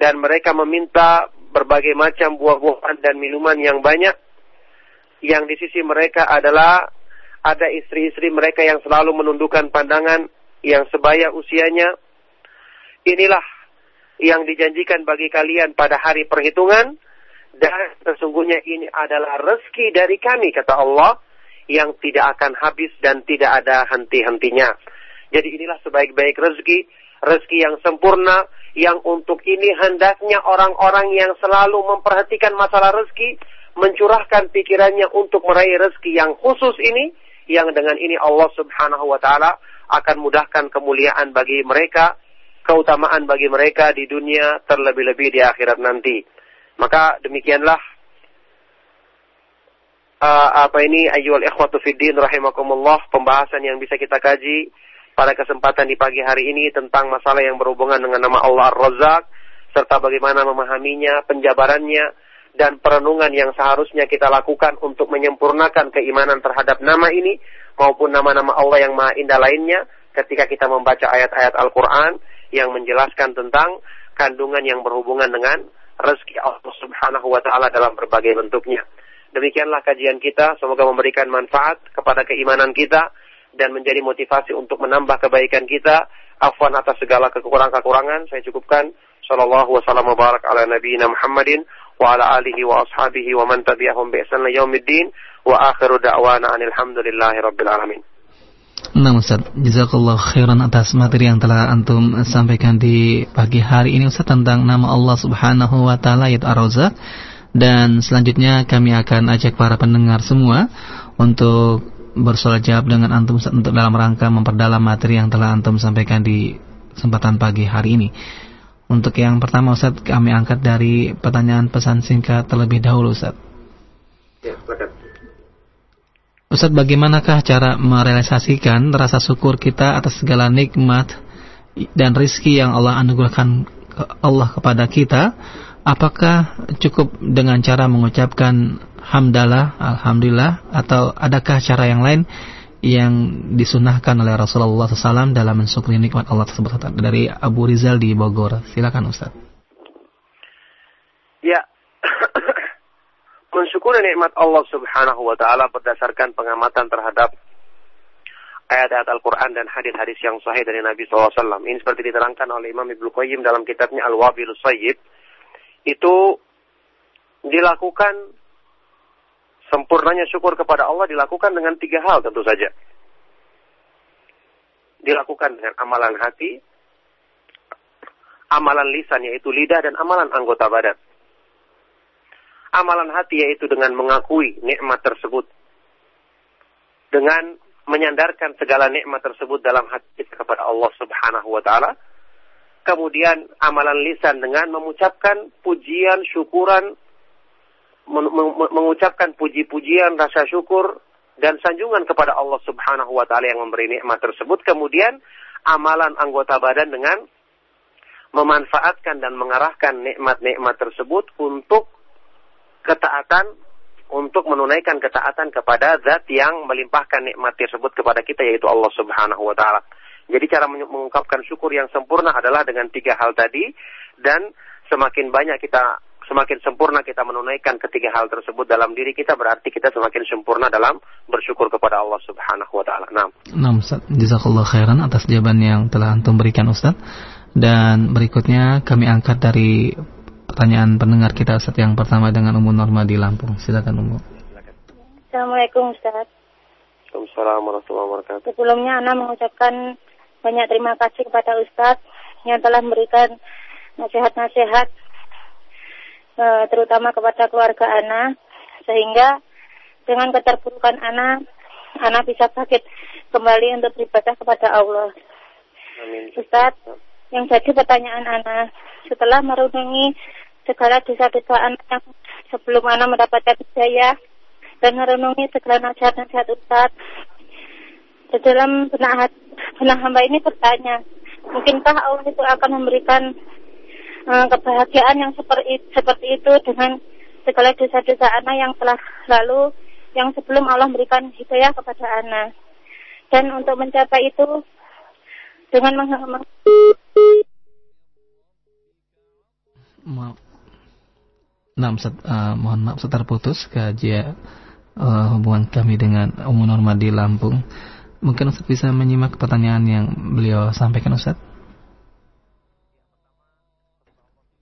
dan mereka meminta berbagai macam buah-buahan dan minuman yang banyak, yang di sisi mereka adalah ada istri-istri mereka yang selalu menundukkan pandangan yang sebaya usianya. Inilah yang dijanjikan bagi kalian pada hari perhitungan dan sesungguhnya ini adalah rezeki dari kami kata Allah yang tidak akan habis dan tidak ada henti-hentinya. Jadi inilah sebaik-baik rezeki, rezeki yang sempurna yang untuk ini hendaknya orang-orang yang selalu memperhatikan masalah rezeki mencurahkan pikirannya untuk meraih rezeki yang khusus ini yang dengan ini Allah Subhanahu wa taala akan mudahkan kemuliaan bagi mereka keutamaan bagi mereka di dunia terlebih-lebih di akhirat nanti. Maka demikianlah uh, apa ini ayyul ikhwatu fiddin rahimakumullah pembahasan yang bisa kita kaji pada kesempatan di pagi hari ini tentang masalah yang berhubungan dengan nama Allah Ar-Razzaq serta bagaimana memahaminya, penjabarannya dan perenungan yang seharusnya kita lakukan untuk menyempurnakan keimanan terhadap nama ini maupun nama-nama Allah yang maha indah lainnya ketika kita membaca ayat-ayat Al-Qur'an yang menjelaskan tentang kandungan yang berhubungan dengan rezeki Allah Subhanahu wa taala dalam berbagai bentuknya. Demikianlah kajian kita, semoga memberikan manfaat kepada keimanan kita dan menjadi motivasi untuk menambah kebaikan kita. Afwan atas segala kekurangan-kekurangan, saya cukupkan. Barak ala nabiyina Muhammadin wa ala alihi wa ashabihi wa man tabi'ahum bi ihsan yaumiddin wa akhiru da'wana anil hamdulillahi rabbil alamin. Nah Ustaz, jazakallah khairan atas materi yang telah Antum sampaikan di pagi hari ini Ustaz tentang nama Allah subhanahu wa ta'ala yaitu Ar-Razak Dan selanjutnya kami akan ajak para pendengar semua untuk bersolat jawab dengan Antum Ustaz untuk dalam rangka memperdalam materi yang telah Antum sampaikan di kesempatan pagi hari ini Untuk yang pertama Ustaz kami angkat dari pertanyaan pesan singkat terlebih dahulu Ustaz Ya, Ustaz, bagaimanakah cara merealisasikan rasa syukur kita atas segala nikmat dan rizki yang Allah anugerahkan Allah kepada kita? Apakah cukup dengan cara mengucapkan hamdalah, alhamdulillah, atau adakah cara yang lain yang disunahkan oleh Rasulullah SAW dalam mensyukuri nikmat Allah tersebut? Dari Abu Rizal di Bogor. Silakan Ustaz. Ya, mensyukuri nikmat Allah Subhanahu wa taala berdasarkan pengamatan terhadap ayat-ayat Al-Qur'an dan hadis-hadis yang sahih dari Nabi SAW. Ini seperti diterangkan oleh Imam Ibnu Qayyim dalam kitabnya Al-Wabil Sayyid. Itu dilakukan sempurnanya syukur kepada Allah dilakukan dengan tiga hal tentu saja. Dilakukan dengan amalan hati, amalan lisan yaitu lidah dan amalan anggota badan amalan hati yaitu dengan mengakui nikmat tersebut. Dengan menyandarkan segala nikmat tersebut dalam hati kepada Allah Subhanahu wa taala. Kemudian amalan lisan dengan mengucapkan pujian, syukuran, mengucapkan puji-pujian, rasa syukur dan sanjungan kepada Allah Subhanahu wa taala yang memberi nikmat tersebut. Kemudian amalan anggota badan dengan memanfaatkan dan mengarahkan nikmat-nikmat tersebut untuk ketaatan untuk menunaikan ketaatan kepada zat yang melimpahkan nikmat tersebut kepada kita yaitu Allah Subhanahu wa taala. Jadi cara mengungkapkan syukur yang sempurna adalah dengan tiga hal tadi dan semakin banyak kita semakin sempurna kita menunaikan ketiga hal tersebut dalam diri kita berarti kita semakin sempurna dalam bersyukur kepada Allah Subhanahu wa taala. Nah. Nah, Ustaz, jazakallahu khairan atas jawaban yang telah antum berikan Ustaz. Dan berikutnya kami angkat dari pertanyaan pendengar kita Ustaz yang pertama dengan Umum Norma di Lampung. Silakan Umum. Assalamualaikum Ustaz. Waalaikumsalam warahmatullahi wabarakatuh. Sebelumnya Ana mengucapkan banyak terima kasih kepada Ustadz yang telah memberikan nasihat-nasihat uh, terutama kepada keluarga Ana sehingga dengan keterpurukan Ana Ana bisa bangkit kembali untuk beribadah kepada Allah. Amin. Ustaz, yang jadi pertanyaan Ana setelah merenungi segala dosa-dosa Ana yang sebelum Ana mendapatkan hidayah dan merenungi segala nasihat-nasihat Ustaz di dalam benak, benak hamba ini bertanya, mungkinkah Allah itu akan memberikan uh, kebahagiaan yang seperti seperti itu dengan segala dosa-dosa anak yang telah lalu yang sebelum Allah memberikan hidayah kepada anak dan untuk mencapai itu dengan meng Nah, Ustaz, uh, mohon maaf setar putus kajian uh, hubungan kami dengan Umum Norma di Lampung. Mungkin Ustaz bisa menyimak pertanyaan yang beliau sampaikan Ustaz.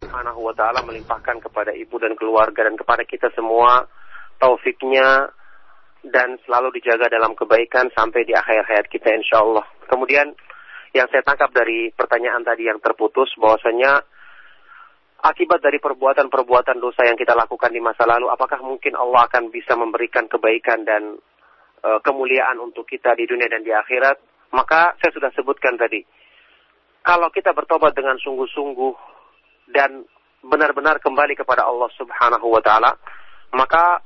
Subhanahu wa ta'ala melimpahkan kepada ibu dan keluarga dan kepada kita semua taufiknya dan selalu dijaga dalam kebaikan sampai di akhir hayat kita insya Allah. Kemudian yang saya tangkap dari pertanyaan tadi yang terputus bahwasanya akibat dari perbuatan-perbuatan dosa yang kita lakukan di masa lalu apakah mungkin Allah akan bisa memberikan kebaikan dan uh, kemuliaan untuk kita di dunia dan di akhirat, maka saya sudah sebutkan tadi. Kalau kita bertobat dengan sungguh-sungguh dan benar-benar kembali kepada Allah Subhanahu wa taala, maka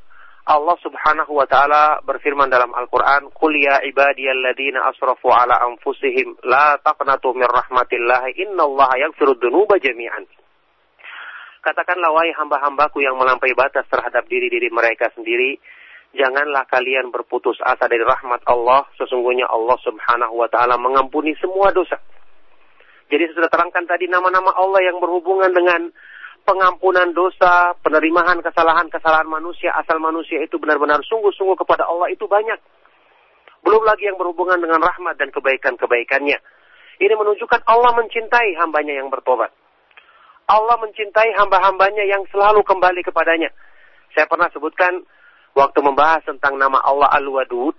Allah Subhanahu wa taala berfirman dalam Al-Qur'an, "Qul ya ibadiyalladzina asrafu ala anfusihim la taqnatu mir rahmatillah, innallaha yaghfiru dzunuba jami'an." Katakanlah wahai hamba-hambaku yang melampaui batas terhadap diri-diri mereka sendiri, janganlah kalian berputus asa dari rahmat Allah. Sesungguhnya Allah subhanahu wa ta'ala mengampuni semua dosa. Jadi sudah terangkan tadi nama-nama Allah yang berhubungan dengan pengampunan dosa, penerimaan kesalahan-kesalahan manusia, asal manusia itu benar-benar sungguh-sungguh kepada Allah itu banyak. Belum lagi yang berhubungan dengan rahmat dan kebaikan-kebaikannya. Ini menunjukkan Allah mencintai hambanya yang bertobat. Allah mencintai hamba-hambanya yang selalu kembali kepadanya. Saya pernah sebutkan waktu membahas tentang nama Allah Al-Wadud,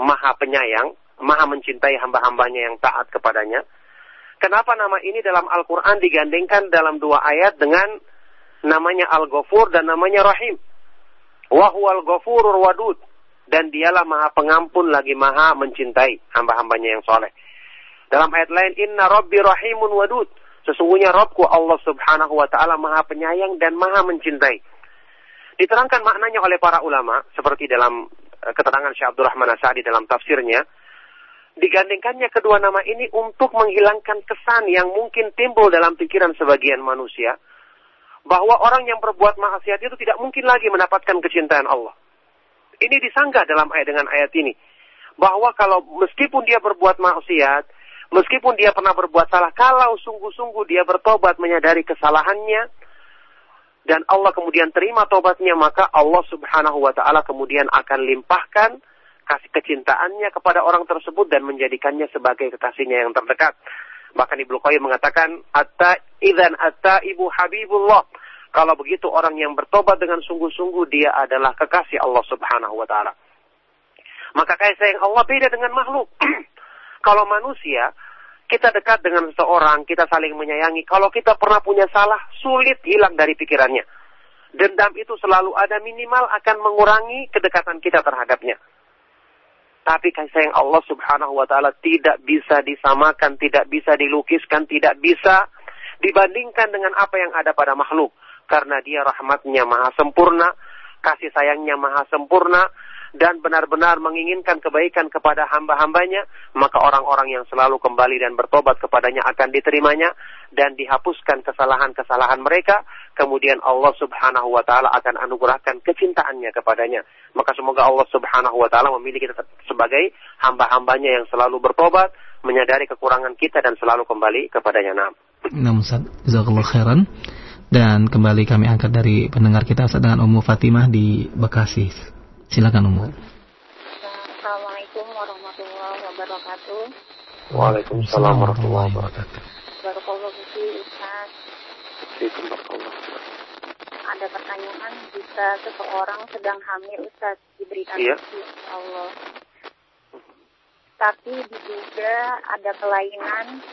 Maha Penyayang, Maha mencintai hamba-hambanya yang taat kepadanya. Kenapa nama ini dalam Al-Quran digandengkan dalam dua ayat dengan namanya Al-Ghafur dan namanya Rahim. Wahual Ghafurur Wadud. Dan dialah maha pengampun lagi maha mencintai hamba-hambanya yang soleh. Dalam ayat lain, Inna Rabbi Rahimun Wadud. Sesungguhnya Rabbku Allah subhanahu wa ta'ala maha penyayang dan maha mencintai. Diterangkan maknanya oleh para ulama, seperti dalam eh, keterangan Syekh Abdurrahman Asadi dalam tafsirnya, digandengkannya kedua nama ini untuk menghilangkan kesan yang mungkin timbul dalam pikiran sebagian manusia, bahwa orang yang berbuat maksiat itu tidak mungkin lagi mendapatkan kecintaan Allah. Ini disanggah dalam ayat dengan ayat ini. Bahwa kalau meskipun dia berbuat maksiat, meskipun dia pernah berbuat salah, kalau sungguh-sungguh dia bertobat menyadari kesalahannya, dan Allah kemudian terima tobatnya, maka Allah subhanahu wa ta'ala kemudian akan limpahkan kasih kecintaannya kepada orang tersebut dan menjadikannya sebagai kekasihnya yang terdekat. Bahkan Ibnu Qayyim mengatakan, Atta idan atta ibu habibullah. Kalau begitu orang yang bertobat dengan sungguh-sungguh dia adalah kekasih Allah subhanahu wa ta'ala. Maka kasih sayang Allah beda dengan makhluk. Kalau manusia, kita dekat dengan seseorang, kita saling menyayangi. Kalau kita pernah punya salah, sulit hilang dari pikirannya. Dendam itu selalu ada minimal akan mengurangi kedekatan kita terhadapnya. Tapi kasih sayang Allah subhanahu wa ta'ala tidak bisa disamakan, tidak bisa dilukiskan, tidak bisa dibandingkan dengan apa yang ada pada makhluk. Karena dia rahmatnya maha sempurna, kasih sayangnya maha sempurna, dan benar-benar menginginkan kebaikan kepada hamba-hambanya, maka orang-orang yang selalu kembali dan bertobat kepadanya akan diterimanya dan dihapuskan kesalahan-kesalahan mereka. Kemudian Allah subhanahu wa ta'ala akan anugerahkan kecintaannya kepadanya. Maka semoga Allah subhanahu wa ta'ala memilih kita sebagai hamba-hambanya yang selalu bertobat, menyadari kekurangan kita dan selalu kembali kepadanya. Nah. Dan kembali kami angkat dari pendengar kita Ustaz dengan Ummu Fatimah di Bekasi. Silakan Ummu. Assalamualaikum warahmatullahi wabarakatuh. Waalaikumsalam warahmatullahi wabarakatuh. Barakallahu Ustaz. Ada pertanyaan jika seseorang sedang hamil Ustaz diberikan Iya. Allah. Tapi diduga ada kelainan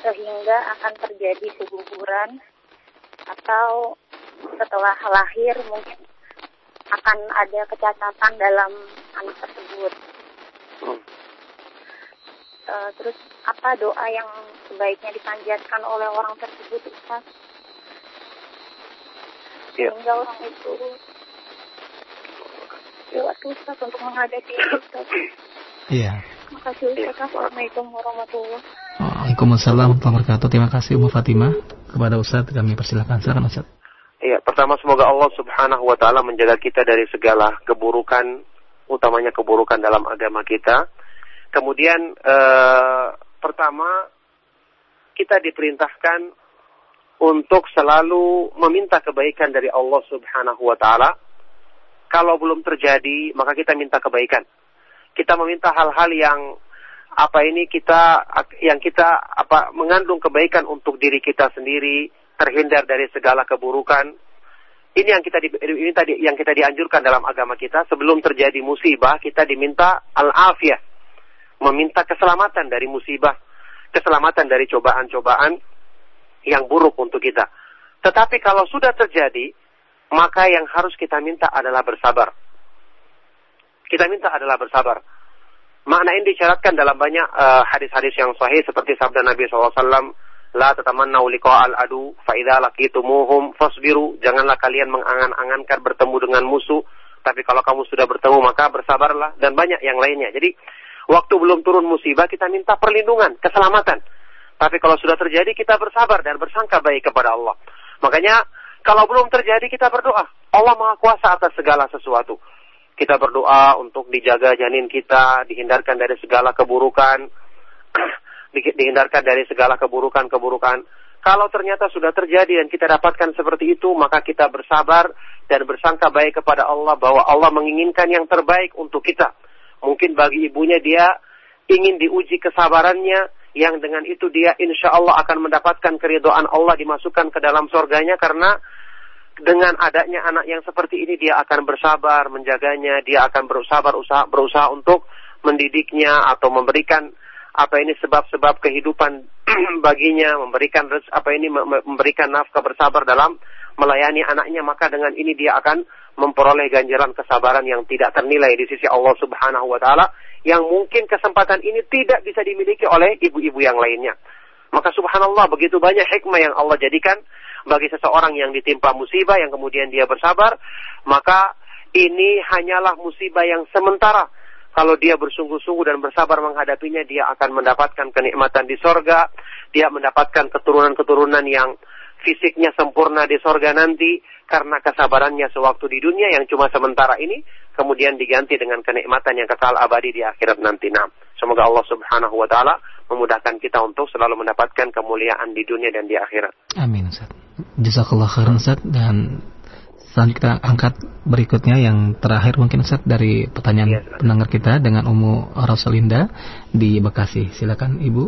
sehingga akan terjadi keguguran atau setelah lahir mungkin akan ada kecacatan dalam anak tersebut. Hmm. Eh, terus apa doa yang sebaiknya dipanjatkan oleh orang tersebut Ustaz? Iya. Sehingga orang itu kuat Ustaz untuk menghadapi Ustaz. Iya. Terima kasih Ustaz. Assalamualaikum warahmatullahi Waalaikumsalam warahmatullahi wabarakatuh. Terima kasih Ummu Fatimah. Kepada Ustaz kami persilakan. Silakan Ustaz. Iya, pertama semoga Allah Subhanahu wa taala menjaga kita dari segala keburukan, utamanya keburukan dalam agama kita. Kemudian eh, pertama kita diperintahkan untuk selalu meminta kebaikan dari Allah Subhanahu wa taala. Kalau belum terjadi, maka kita minta kebaikan. Kita meminta hal-hal yang apa ini kita yang kita apa mengandung kebaikan untuk diri kita sendiri, terhindar dari segala keburukan. Ini yang kita di, ini tadi yang kita dianjurkan dalam agama kita sebelum terjadi musibah kita diminta al-afiyah, meminta keselamatan dari musibah, keselamatan dari cobaan-cobaan yang buruk untuk kita. Tetapi kalau sudah terjadi, maka yang harus kita minta adalah bersabar. Kita minta adalah bersabar. Makna ini disyaratkan dalam banyak eh, hadis-hadis yang sahih seperti sabda Nabi SAW, La tatamannau liqa'al adu fa idza laqitumuhum fasbiru. Janganlah kalian mengangan-angankan bertemu dengan musuh, tapi kalau kamu sudah bertemu maka bersabarlah dan banyak yang lainnya. Jadi waktu belum turun musibah kita minta perlindungan, keselamatan. Tapi kalau sudah terjadi kita bersabar dan bersangka baik kepada Allah. Makanya kalau belum terjadi kita berdoa. Allah Maha Kuasa atas segala sesuatu. Kita berdoa untuk dijaga janin kita, dihindarkan dari segala keburukan, dihindarkan dari segala keburukan-keburukan. Kalau ternyata sudah terjadi dan kita dapatkan seperti itu, maka kita bersabar dan bersangka baik kepada Allah bahwa Allah menginginkan yang terbaik untuk kita. Mungkin bagi ibunya dia ingin diuji kesabarannya, yang dengan itu dia insya Allah akan mendapatkan keridoan Allah dimasukkan ke dalam surganya karena dengan adanya anak yang seperti ini dia akan bersabar menjaganya, dia akan berusaha berusaha berusaha untuk mendidiknya atau memberikan apa ini sebab-sebab kehidupan baginya, memberikan apa ini mem- memberikan nafkah bersabar dalam melayani anaknya, maka dengan ini dia akan memperoleh ganjaran kesabaran yang tidak ternilai di sisi Allah Subhanahu wa taala yang mungkin kesempatan ini tidak bisa dimiliki oleh ibu-ibu yang lainnya. Maka subhanallah begitu banyak hikmah yang Allah jadikan bagi seseorang yang ditimpa musibah yang kemudian dia bersabar, maka ini hanyalah musibah yang sementara. Kalau dia bersungguh-sungguh dan bersabar menghadapinya, dia akan mendapatkan kenikmatan di sorga, dia mendapatkan keturunan-keturunan yang fisiknya sempurna di sorga nanti, karena kesabarannya sewaktu di dunia yang cuma sementara ini, kemudian diganti dengan kenikmatan yang kekal abadi di akhirat nanti. Nah, semoga Allah Subhanahu wa taala memudahkan kita untuk selalu mendapatkan kemuliaan di dunia dan di akhirat. Amin Ustaz. Jazakallah khairan Ustaz dan selanjutnya kita angkat berikutnya yang terakhir mungkin Ustaz dari pertanyaan silakan. pendengar kita dengan Ummu Rasulinda di Bekasi. Silakan Ibu.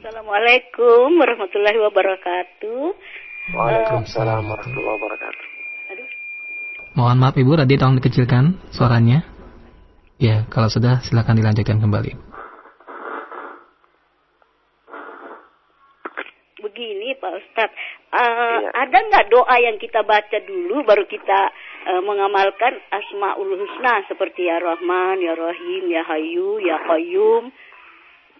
Assalamualaikum warahmatullahi wabarakatuh. Waalaikumsalam warahmatullahi wabarakatuh. Aduh, Mohon maaf Ibu, radio tolong dikecilkan suaranya. Ya, kalau sudah silakan dilanjutkan kembali. begini Pak Ustadz, Eh, Iya. ada nggak doa yang kita baca dulu baru kita eh, mengamalkan Asmaul Husna seperti Ya Rahman, Ya Rahim, Ya Hayu, Ya Qayyum.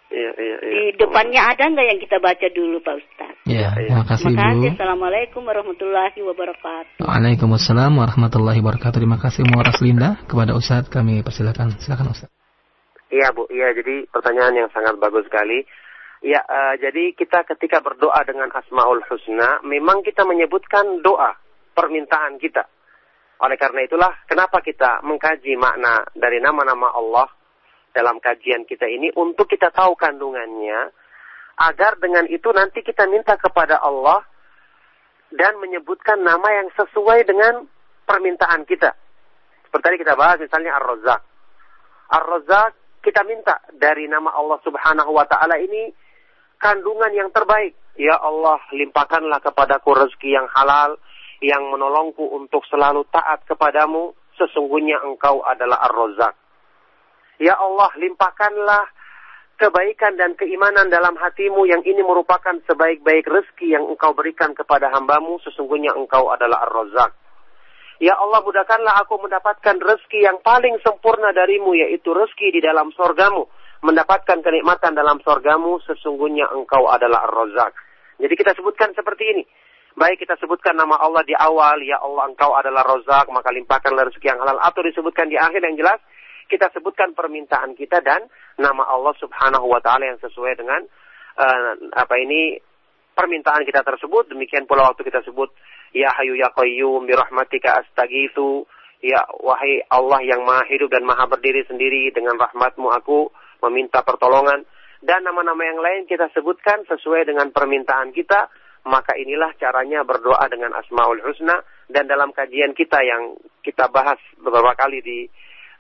Iya, iya, iya. Di depannya ada nggak yang kita baca dulu Pak Ustadz? Ya, ya. terima kasih terima kasih. Bu. Assalamualaikum warahmatullahi wabarakatuh. Waalaikumsalam warahmatullahi wabarakatuh. Terima kasih Bu Linda kepada Ustadz kami persilakan. Silakan Ustadz. Iya Bu, iya jadi pertanyaan yang sangat bagus sekali. Ya, uh, jadi kita ketika berdoa dengan Asmaul Husna, memang kita menyebutkan doa, permintaan kita. Oleh karena itulah, kenapa kita mengkaji makna dari nama-nama Allah dalam kajian kita ini untuk kita tahu kandungannya, agar dengan itu nanti kita minta kepada Allah dan menyebutkan nama yang sesuai dengan permintaan kita. Seperti tadi kita bahas misalnya Ar-Razzaq. Ar-Razzaq kita minta dari nama Allah Subhanahu wa taala ini kandungan yang terbaik. Ya Allah, limpahkanlah kepadaku rezeki yang halal, yang menolongku untuk selalu taat kepadamu, sesungguhnya engkau adalah Ar-Razzaq. Ya Allah, limpahkanlah kebaikan dan keimanan dalam hatimu yang ini merupakan sebaik-baik rezeki yang engkau berikan kepada hambamu, sesungguhnya engkau adalah Ar-Razzaq. Ya Allah mudahkanlah aku mendapatkan rezeki yang paling sempurna darimu yaitu rezeki di dalam sorgamu. Mendapatkan kenikmatan dalam sorgamu sesungguhnya engkau adalah Ar-Razak. Jadi kita sebutkan seperti ini. Baik kita sebutkan nama Allah di awal, ya Allah engkau adalah Razak, maka limpahkan rezeki yang halal. Atau disebutkan di akhir yang jelas, kita sebutkan permintaan kita dan nama Allah subhanahu wa ta'ala yang sesuai dengan uh, apa ini permintaan kita tersebut. Demikian pula waktu kita sebut Ya Hayu Ya Qayyum birahmatika astagithu. Ya wahai Allah yang maha hidup dan maha berdiri sendiri dengan rahmatmu aku meminta pertolongan. Dan nama-nama yang lain kita sebutkan sesuai dengan permintaan kita. Maka inilah caranya berdoa dengan Asmaul Husna. Dan dalam kajian kita yang kita bahas beberapa kali di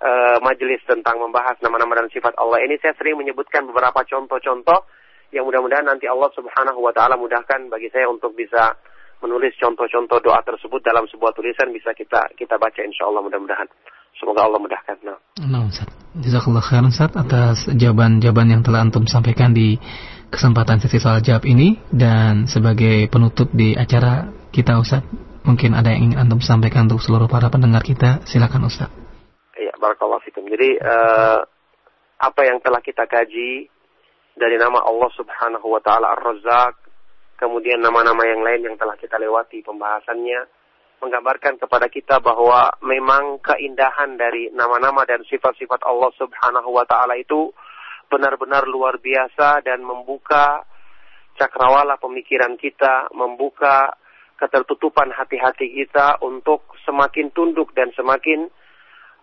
uh, majelis tentang membahas nama-nama dan sifat Allah ini, saya sering menyebutkan beberapa contoh-contoh yang mudah-mudahan nanti Allah Subhanahu wa taala mudahkan bagi saya untuk bisa menulis contoh-contoh doa tersebut dalam sebuah tulisan bisa kita kita baca insya Allah mudah-mudahan. Semoga Allah mudahkan. Nah, nah Ustaz. Jazakallah khairan Ustaz atas jawaban-jawaban yang telah Antum sampaikan di kesempatan sesi soal jawab ini dan sebagai penutup di acara kita Ustaz, mungkin ada yang ingin Antum sampaikan untuk seluruh para pendengar kita, silakan Ustaz. Iya, barakallahu fikum. Jadi uh, apa yang telah kita kaji dari nama Allah Subhanahu wa taala Ar-Razzaq kemudian nama-nama yang lain yang telah kita lewati pembahasannya, menggambarkan kepada kita bahwa memang keindahan dari nama-nama dan sifat-sifat Allah Subhanahu wa taala itu benar-benar luar biasa dan membuka cakrawala pemikiran kita, membuka ketertutupan hati-hati kita untuk semakin tunduk dan semakin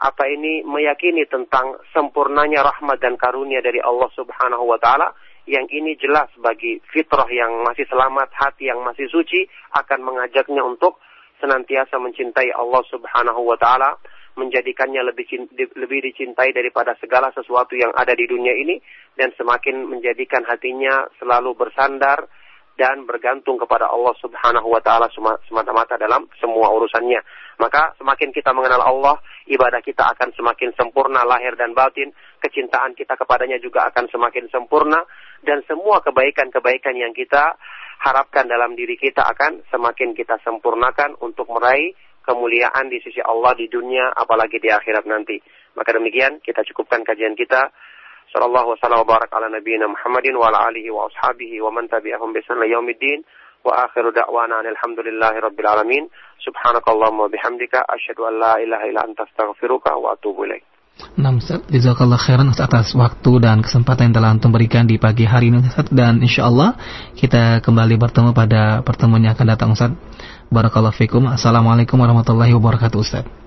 apa ini meyakini tentang sempurnanya rahmat dan karunia dari Allah Subhanahu wa taala. Yang ini jelas bagi fitrah yang masih selamat, hati yang masih suci akan mengajaknya untuk senantiasa mencintai Allah Subhanahu wa taala, menjadikannya lebih lebih dicintai daripada segala sesuatu yang ada di dunia ini dan semakin menjadikan hatinya selalu bersandar dan bergantung kepada Allah Subhanahu wa taala semata-mata dalam semua urusannya. Maka semakin kita mengenal Allah, ibadah kita akan semakin sempurna lahir dan batin, kecintaan kita kepadanya juga akan semakin sempurna dan semua kebaikan-kebaikan yang kita harapkan dalam diri kita akan semakin kita sempurnakan untuk meraih kemuliaan di sisi Allah di dunia apalagi di akhirat nanti. Maka demikian kita cukupkan kajian kita. Sallallahu wasallam wa barak ala nabiyina Muhammadin wa ala alihi wa ashabihi wa man tabi'ahum bi yaumiddin. Wa akhiru da'wana alhamdulillahi rabbil alamin. Subhanakallahumma bihamdika asyhadu an la ilaha illa anta astaghfiruka wa atubu ilaik. Nah, Ustaz, jazakallah khairan atas waktu dan kesempatan yang telah Antum berikan di pagi hari ini Ustaz dan insya Allah kita kembali bertemu pada pertemuan yang akan datang Ustaz. Barakallahu fikum. Assalamualaikum warahmatullahi wabarakatuh Ustaz.